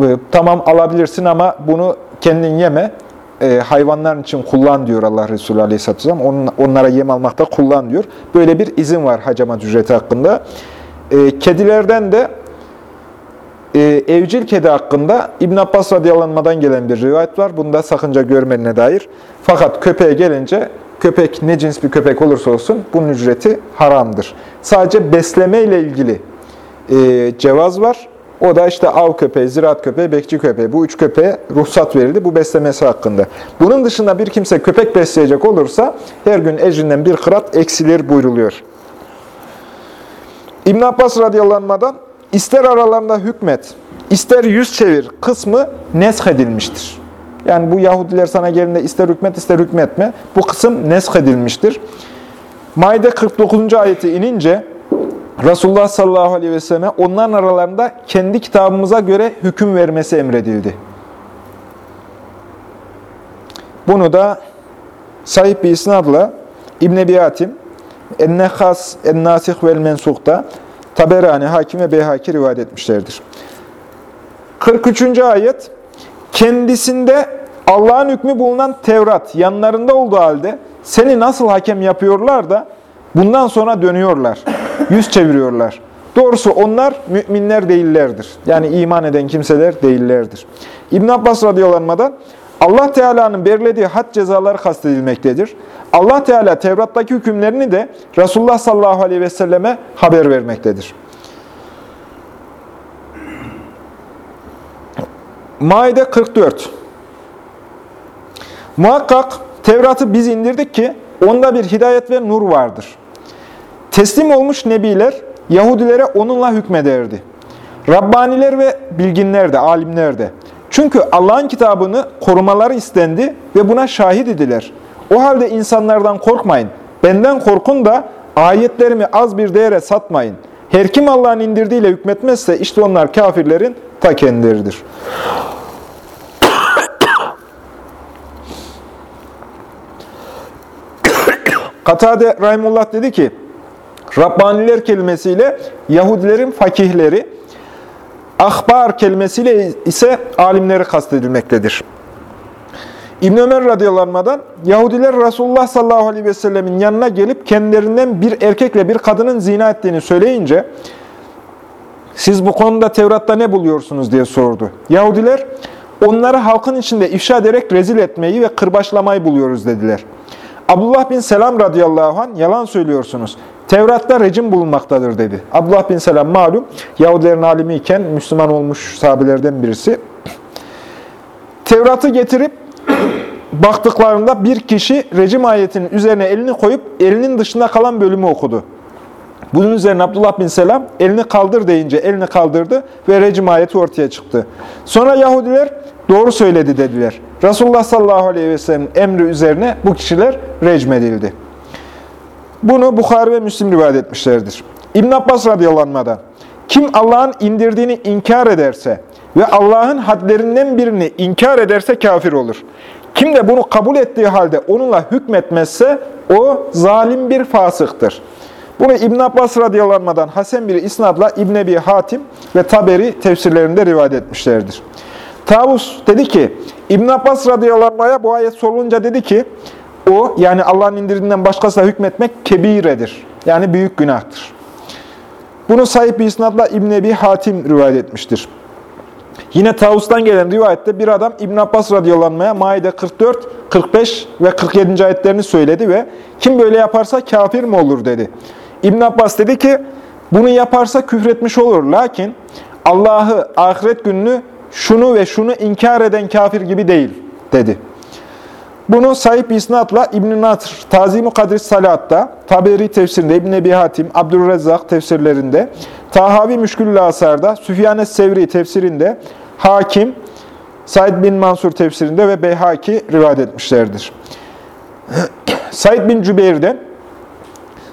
E, tamam alabilirsin ama bunu kendin yeme, e, hayvanlar için kullan diyor Allah Resulü Aleyhisselatü Vesselam. On, onlara yem almakta kullan diyor. Böyle bir izin var hacamat ücreti hakkında. E, kedilerden de e, evcil kedi hakkında İbn Abbas radıyallahu gelen bir rivayet var. Bunda sakınca görmediğine dair. Fakat köpeğe gelince köpek ne cins bir köpek olursa olsun bunun ücreti haramdır. Sadece besleme ile ilgili e, cevaz var. O da işte av köpeği, ziraat köpeği, bekçi köpeği. Bu üç köpeğe ruhsat verildi bu beslemesi hakkında. Bunun dışında bir kimse köpek besleyecek olursa her gün ecrinden bir kırat eksilir buyruluyor. İbn Abbas radıyallahu anh'dan ister aralarında hükmet, ister yüz çevir kısmı nesh edilmiştir. Yani bu Yahudiler sana gelinde ister hükmet ister hükmetme bu kısım nesh edilmiştir. Maide 49. ayeti inince Resulullah sallallahu aleyhi ve selleme onların aralarında kendi kitabımıza göre hüküm vermesi emredildi. Bunu da sahip bir isnadla İbn Ebi Hatim, En-Nehas, En-Nasih vel Mensuk'ta Taberani, Hakim ve Beyhaki rivayet etmişlerdir. 43. ayet kendisinde Allah'ın hükmü bulunan Tevrat yanlarında olduğu halde seni nasıl hakem yapıyorlar da bundan sonra dönüyorlar yüz çeviriyorlar. Doğrusu onlar müminler değillerdir. Yani iman eden kimseler değillerdir. İbn Abbas radıyallahu Allah Teala'nın belirlediği had cezaları kastedilmektedir. Allah Teala Tevrat'taki hükümlerini de Resulullah sallallahu aleyhi ve selleme haber vermektedir. Maide 44 Muhakkak Tevrat'ı biz indirdik ki onda bir hidayet ve nur vardır. Teslim olmuş nebiler Yahudilere onunla hükmederdi. Rabbaniler ve bilginler de, alimler de. Çünkü Allah'ın kitabını korumaları istendi ve buna şahit idiler. O halde insanlardan korkmayın. Benden korkun da ayetlerimi az bir değere satmayın. Her kim Allah'ın indirdiğiyle hükmetmezse işte onlar kafirlerin ta kendileridir. Katade Rahimullah dedi ki, Rabbaniler kelimesiyle Yahudilerin fakihleri, ahbar kelimesiyle ise alimleri kastedilmektedir. İbn Ömer radıyallahu Yahudiler Resulullah sallallahu aleyhi ve sellemin yanına gelip kendilerinden bir erkekle bir kadının zina ettiğini söyleyince siz bu konuda Tevrat'ta ne buluyorsunuz diye sordu. Yahudiler onları halkın içinde ifşa ederek rezil etmeyi ve kırbaçlamayı buluyoruz dediler. Abdullah bin Selam radıyallahu anh yalan söylüyorsunuz. Tevrat'ta rejim bulunmaktadır dedi. Abdullah bin Selam malum Yahudilerin alimi iken Müslüman olmuş sahabelerden birisi. Tevrat'ı getirip baktıklarında bir kişi rejim ayetinin üzerine elini koyup elinin dışında kalan bölümü okudu. Bunun üzerine Abdullah bin Selam elini kaldır deyince elini kaldırdı ve rejim ayeti ortaya çıktı. Sonra Yahudiler doğru söyledi dediler. Resulullah sallallahu aleyhi ve sellem emri üzerine bu kişiler rejim edildi. Bunu Bukhari ve Müslim rivayet etmişlerdir. İbn Abbas radıyallahu kim Allah'ın indirdiğini inkar ederse ve Allah'ın hadlerinden birini inkar ederse kafir olur. Kim de bunu kabul ettiği halde onunla hükmetmezse o zalim bir fasıktır. Bunu İbn Abbas radıyallahu Hasan bir isnadla İbn Ebi Hatim ve Taberi tefsirlerinde rivayet etmişlerdir. Tavus dedi ki, İbn Abbas radıyallahu bu ayet sorulunca dedi ki, o yani Allah'ın indirdiğinden başkasına hükmetmek kebiredir. Yani büyük günahtır. Bunu sahip bir isnadla İbn Ebi Hatim rivayet etmiştir. Yine Tavus'tan gelen rivayette bir adam İbn Abbas radıyallahu anh'a Maide 44, 45 ve 47. ayetlerini söyledi ve kim böyle yaparsa kafir mi olur dedi. İbn Abbas dedi ki bunu yaparsa küfretmiş olur. Lakin Allah'ı, ahiret gününü şunu ve şunu inkar eden kafir gibi değil dedi. Bunu sahip isnatla İbn-i Natr, Tazim-i Kadri Salat'ta, Taberi tefsirinde, İbn-i Ebi Hatim, Abdülrezzak tefsirlerinde, Tahavi Müşkül-i Asar'da, Süfyan-ı Sevri tefsirinde, Hakim, Said bin Mansur tefsirinde ve Beyhaki rivayet etmişlerdir. Said bin Cübeyr'den,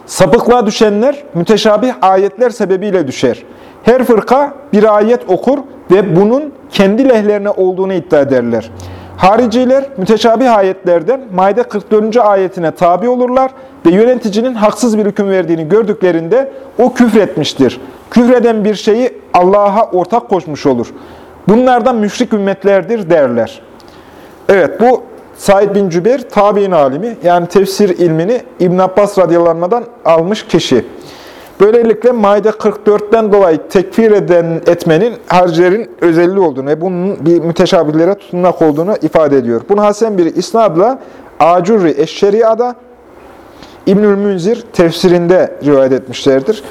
sapıklığa düşenler müteşabih ayetler sebebiyle düşer. Her fırka bir ayet okur ve bunun kendi lehlerine olduğunu iddia ederler. Hariciler müteşabih ayetlerden Maide 44. ayetine tabi olurlar ve yöneticinin haksız bir hüküm verdiğini gördüklerinde o küfretmiştir. Küfreden bir şeyi Allah'a ortak koşmuş olur. Bunlardan müşrik ümmetlerdir derler. Evet bu Said bin Cübeyr tabi'in alimi yani tefsir ilmini İbn Abbas radıyallahu almış kişi. Böylelikle Maide 44'ten dolayı tekfir eden etmenin harcilerin özelliği olduğunu ve bunun bir müteşabihlere tutunak olduğunu ifade ediyor. Bunu Hasan bir isnadla Acurri Eşşeria'da İbnül Münzir tefsirinde rivayet etmişlerdir.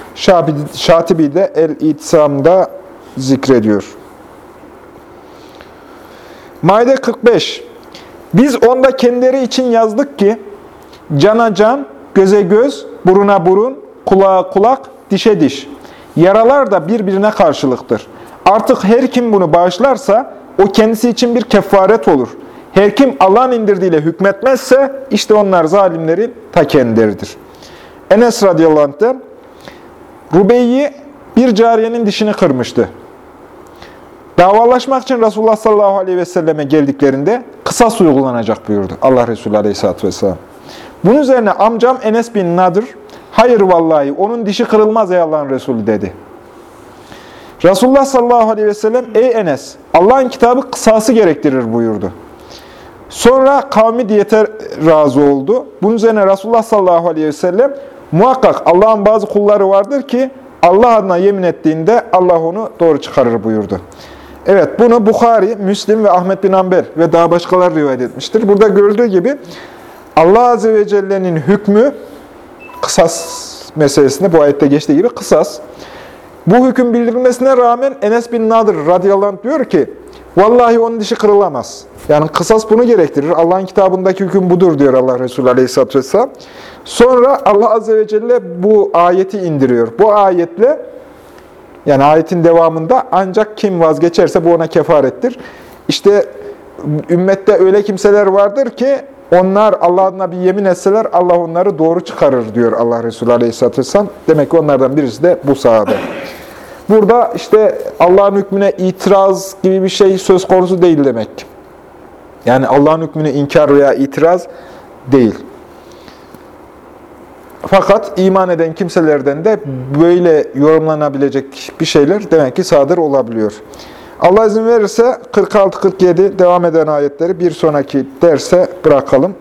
Şatibi de El-İtisam'da zikrediyor. Maide 45 Biz onda kendileri için yazdık ki cana can, göze göz, buruna burun, kulağa kulak, dişe diş. Yaralar da birbirine karşılıktır. Artık her kim bunu bağışlarsa o kendisi için bir kefaret olur. Her kim Allah'ın indirdiğiyle hükmetmezse işte onlar zalimlerin ta kendileridir. Enes radıyallahu anh'ten Rubeyyi bir cariyenin dişini kırmıştı. Davalaşmak için Resulullah sallallahu aleyhi ve selleme geldiklerinde kısas uygulanacak buyurdu Allah Resulü aleyhisselatü vesselam. Bunun üzerine amcam Enes bin Nadir Hayır vallahi onun dişi kırılmaz ey Allah'ın Resulü dedi. Resulullah sallallahu aleyhi ve sellem ey Enes Allah'ın kitabı kısası gerektirir buyurdu. Sonra kavmi diyete razı oldu. Bunun üzerine Resulullah sallallahu aleyhi ve sellem muhakkak Allah'ın bazı kulları vardır ki Allah adına yemin ettiğinde Allah onu doğru çıkarır buyurdu. Evet bunu Bukhari, Müslim ve Ahmet bin Amber ve daha başkaları rivayet etmiştir. Burada gördüğü gibi Allah Azze ve Celle'nin hükmü kısas meselesinde bu ayette geçtiği gibi kısas. Bu hüküm bildirilmesine rağmen Enes bin Nadir radıyallahu anh diyor ki vallahi onun dişi kırılamaz. Yani kısas bunu gerektirir. Allah'ın kitabındaki hüküm budur diyor Allah Resulü aleyhisselatü vesselam. Sonra Allah azze ve celle bu ayeti indiriyor. Bu ayetle yani ayetin devamında ancak kim vazgeçerse bu ona kefarettir. İşte ümmette öyle kimseler vardır ki onlar Allah adına bir yemin etseler Allah onları doğru çıkarır diyor Allah Resulü Aleyhisselatü Vesselam. Demek ki onlardan birisi de bu sahabe. Burada işte Allah'ın hükmüne itiraz gibi bir şey söz konusu değil demek. Yani Allah'ın hükmüne inkar veya itiraz değil. Fakat iman eden kimselerden de böyle yorumlanabilecek bir şeyler demek ki sadır olabiliyor. Allah izin verirse 46-47 devam eden ayetleri bir sonraki derse bırakalım.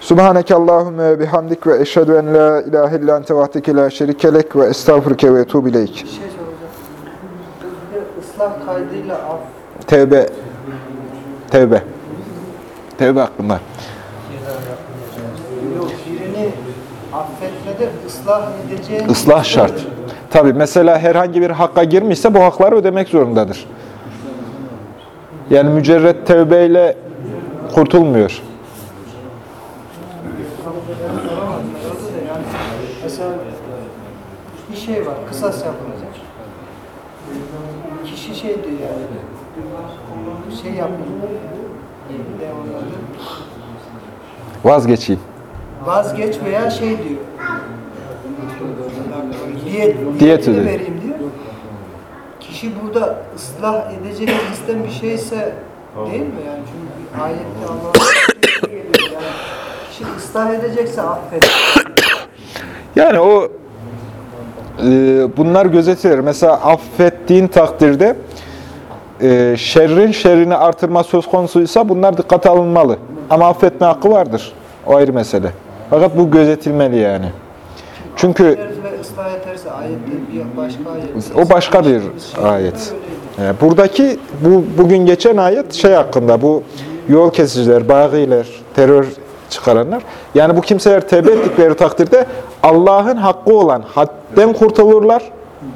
Subhaneke Allahümme ve bihamdik ve eşhedü en la ilahe illa ente vahdike la şerikelek ve estağfurke ve etubu ileyk. Bir şey ıslah kaydıyla af. Tevbe. Tevbe. Tevbe hakkında. Yok, birini affetmede ıslah edeceğin... Islah şart. Tabi mesela herhangi bir hakka girmişse bu hakları ödemek zorundadır. Yani mücerret tevbeyle kurtulmuyor. Mesela bir şey var, kısas yapılacak. Kişi şey diyor yani, şey adı? Vazgeçeyim. Vazgeç veya şey diyor. Diyet, Diyet vereyim diyor. Kişi burada ıslah edecek cinsten bir şeyse değil mi yani? Çünkü ayette Allah'ın geliyor yani. Kişi ıslah edecekse affet. Yani o e, bunlar gözetilir. Mesela affettiğin takdirde e, şerrin şerrini artırma söz konusuysa bunlar dikkate alınmalı. Ama affetme hakkı vardır. O ayrı mesele. Fakat bu gözetilmeli yani. Çünkü o başka bir ayet. E, buradaki bu bugün geçen ayet şey hakkında bu yol kesiciler, bağiler, terör çıkaranlar. Yani bu kimseler tevbe ettikleri takdirde Allah'ın hakkı olan hadden kurtulurlar.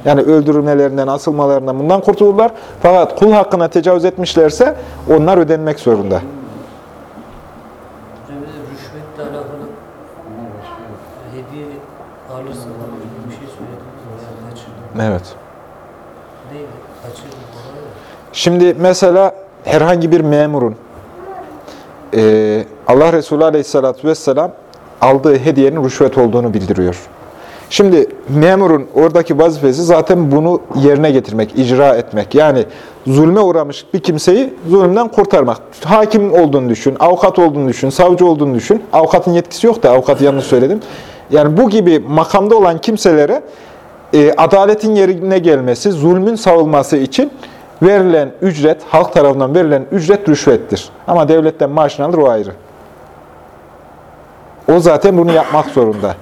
Yani öldürülmelerinden, asılmalarından bundan kurtulurlar. Fakat kul hakkına tecavüz etmişlerse onlar ödenmek zorunda. Hocam bir de rüşvetle alakalı hediye alırsa bir şey söyledim. Yani kaçırdım. Evet. Şimdi mesela herhangi bir memurun eee, Allah Resulü Aleyhisselatü Vesselam aldığı hediyenin rüşvet olduğunu bildiriyor. Şimdi memurun oradaki vazifesi zaten bunu yerine getirmek, icra etmek. Yani zulme uğramış bir kimseyi zulümden kurtarmak. Hakim olduğunu düşün, avukat olduğunu düşün, savcı olduğunu düşün. Avukatın yetkisi yok da avukatı yanlış söyledim. Yani bu gibi makamda olan kimselere e, adaletin yerine gelmesi, zulmün savulması için verilen ücret, halk tarafından verilen ücret rüşvettir. Ama devletten maaşını alır o ayrı. O zaten bunu yapmak zorunda. Yani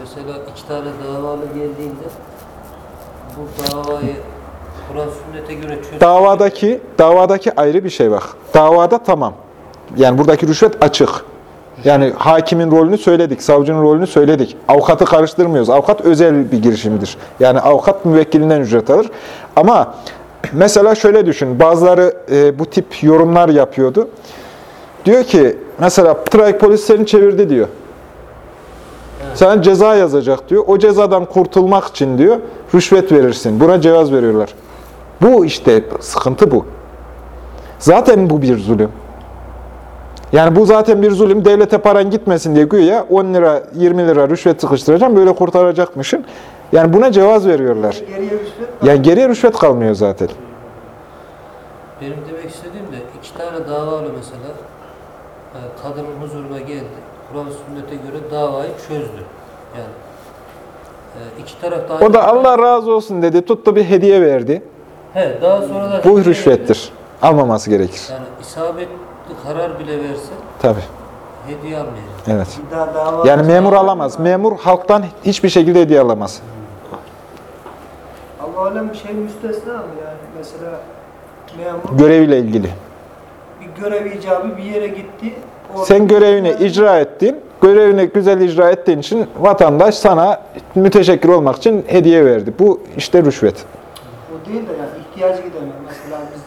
mesela iki tane davalı geldiğinde bu davayı Kur'an sünnete göre çöz. Davadaki davadaki ayrı bir şey bak. Davada tamam. Yani buradaki rüşvet açık. Yani hakimin rolünü söyledik, savcının rolünü söyledik. Avukatı karıştırmıyoruz. Avukat özel bir girişimdir. Yani avukat müvekkilinden ücret alır. Ama mesela şöyle düşün. Bazıları e, bu tip yorumlar yapıyordu. Diyor ki mesela trafik polis seni çevirdi diyor. Sana ceza yazacak diyor. O cezadan kurtulmak için diyor rüşvet verirsin. Buna cevaz veriyorlar. Bu işte sıkıntı bu. Zaten bu bir zulüm. Yani bu zaten bir zulüm. Devlete paran gitmesin diye güya 10 lira 20 lira rüşvet sıkıştıracağım böyle kurtaracakmışın. Yani buna cevaz veriyorlar. Geriye Yani geriye rüşvet kalmıyor zaten. Benim demek istediğim de iki tane davalı mesela e, kadının huzuruna geldi. Kur'an sünnete göre davayı çözdü. Yani e, iki taraf da O da Allah razı olsun dedi. Tuttu bir hediye verdi. He, daha sonra da Bu rüşvettir. Almaması gerekir. Yani karar bile verse Tabii. hediye almayacak. Evet. daha dava Yani memur alamaz. Memur halktan hiçbir şekilde hediye alamaz. Allah alem bir şey müstesna mı yani mesela memur Göreviyle ilgili. bir görev icabı bir yere gitti. orada- Sen görevini icra ettin. Görevini güzel icra ettiğin için vatandaş sana müteşekkir olmak için hediye verdi. Bu işte rüşvet. O değil de yani ihtiyaç gidemiyor. Mesela biz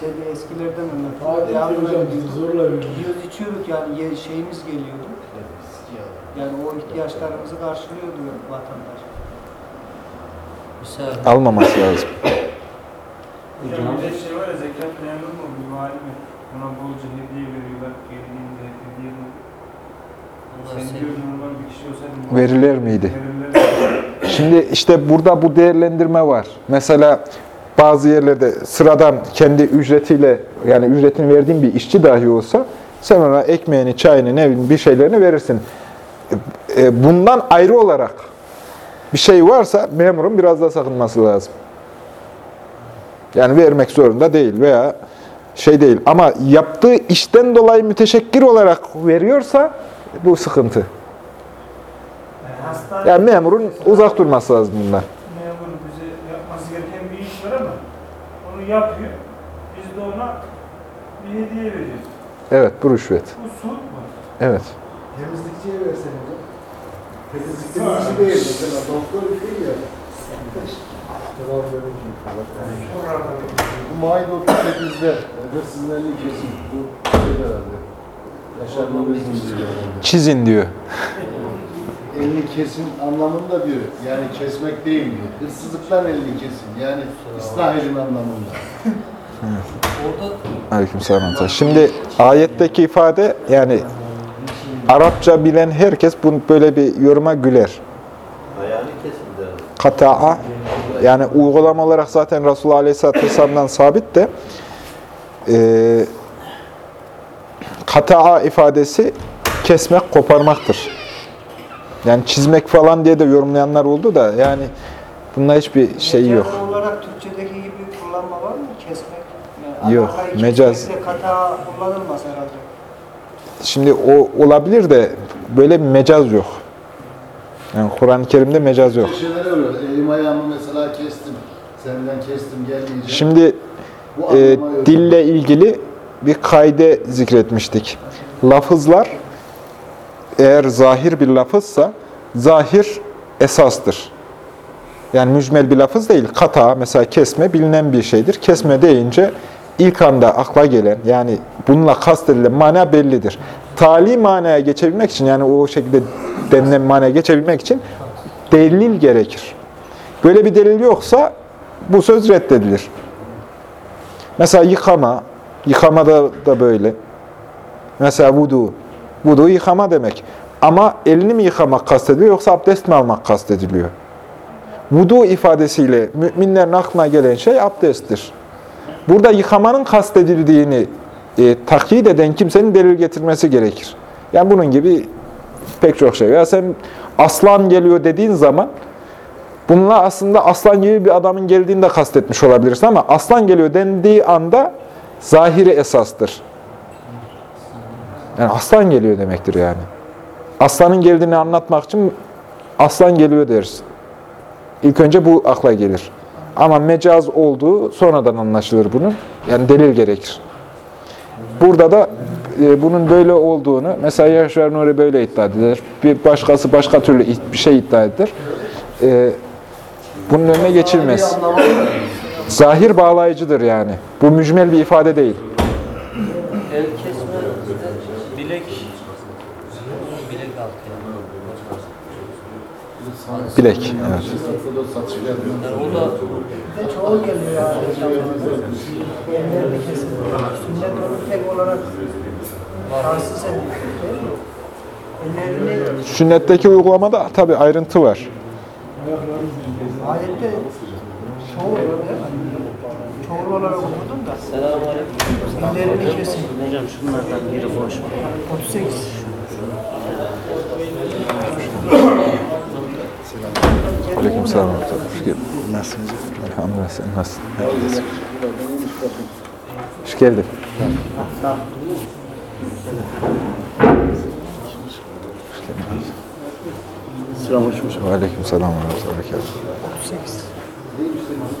şeyde eskilerden anlatıyoruz. Hadi Yani hocam biz zorla bir yiyoruz içiyorduk yani ye- şeyimiz geliyordu. Yani o ihtiyaçlarımızı karşılıyordu vatandaş. Misal Almaması lazım. Hocam bir de şey var ya zekat memuru mu bir vali mi? Ona bolca hediye veriyorlar. Geldiğinde hediye veriyor. bunlar Sen sen diyor normal bir kişi olsaydı. Verilir miydi? Verirler. Şimdi işte burada bu değerlendirme var. Mesela bazı yerlerde sıradan kendi ücretiyle yani ücretini verdiğin bir işçi dahi olsa sen ona ekmeğini, çayını, ne bileyim bir şeylerini verirsin. E, Bundan ayrı olarak bir şey varsa memurun biraz daha sakınması lazım. Yani vermek zorunda değil veya şey değil. Ama yaptığı işten dolayı müteşekkir olarak veriyorsa bu sıkıntı. Yani memurun uzak durması lazım bundan. memuru bize yapması gereken bir iş var ama onu yapıyor. Biz de ona bir hediye veriyoruz. Evet, bu rüşvet. Bu suç mu? Evet. temizlikçiye versen hocam. Temizlikte bir işi değil mesela doktor bir şey ya. Bu Maide 38'de hırsızın elini kesin. Bu şey herhalde. Yaşar Nuri'nin diyor. Çizin diyor. Elini kesin anlamında diyor. Yani kesmek değil diyor. Hırsızlıktan elini kesin. Yani ıslah edin anlamında. Orada Aleykümselam. Şimdi ayetteki ifade yani Arapça bilen herkes bunu böyle bir yoruma güler. Ayağını kesildi. Kata'a yani uygulama olarak zaten Resulullah Aleyhisselatü Vesselam'dan sabit de e, kata'a ifadesi kesmek, koparmaktır. Yani çizmek falan diye de yorumlayanlar oldu da yani bunda hiçbir şey yok. Mecaz olarak Türkçedeki gibi kullanma var mı? Kesmek. Yani Yok, mecaz- kata kullanılmaz herhalde. Şimdi o olabilir de böyle bir mecaz yok. Yani Kur'an-ı Kerim'de mecaz yok. Şeylere öyle. Elim ayağımı mesela kestim. Senden kestim gel diyeceğim. Şimdi e, dille ilgili bir kaide zikretmiştik. Lafızlar eğer zahir bir lafızsa zahir esastır. Yani mücmel bir lafız değil. Kata mesela kesme bilinen bir şeydir. Kesme deyince ilk anda akla gelen yani bununla kastedilen mana bellidir. Tali manaya geçebilmek için yani o şekilde denilen manaya geçebilmek için delil gerekir. Böyle bir delil yoksa bu söz reddedilir. Mesela yıkama, yıkamada da böyle. Mesela vudu, vudu yıkama demek. Ama elini mi yıkamak kastediliyor yoksa abdest mi almak kastediliyor? Vudu ifadesiyle müminlerin aklına gelen şey abdesttir. Burada yıkamanın kastedildiğini e, takyit eden kimsenin delil getirmesi gerekir. Yani bunun gibi pek çok şey. Ya sen aslan geliyor dediğin zaman Bununla aslında aslan gibi bir adamın geldiğini de kastetmiş olabilirsin ama aslan geliyor dendiği anda zahiri esastır. Yani aslan geliyor demektir yani. Aslanın geldiğini anlatmak için aslan geliyor dersin. İlk önce bu akla gelir. Ama mecaz olduğu sonradan anlaşılır bunun. Yani delil gerekir. Burada da e, bunun böyle olduğunu, mesela Yaşar Nuri böyle iddia eder. Bir başkası başka türlü bir şey iddia eder. E, bunun önüne geçilmez. Zahir bağlayıcıdır yani. Bu mücmel bir ifade değil. el kesme bilek bilek altı yani. Bilek. Evet. Burada satış yapıyor. Yani o da Bir de çoğu geliyor yani. Ellerini kesin. Sünnet onu tek olarak rahatsız ediyor. değil mi? Ellerini Sünnetteki uygulamada tabi ayrıntı var. ayette? Çoğul olarak okudum da. selamünaleyküm. Ellerini kesin. Hocam şunlardan biri boş. 38. Aleyküm selam. Nasılsınız? Elhamdülillah. Sen nasılsın? Hoş geldin. Selam hoşmuş. Aleyküm selam. ve. 38.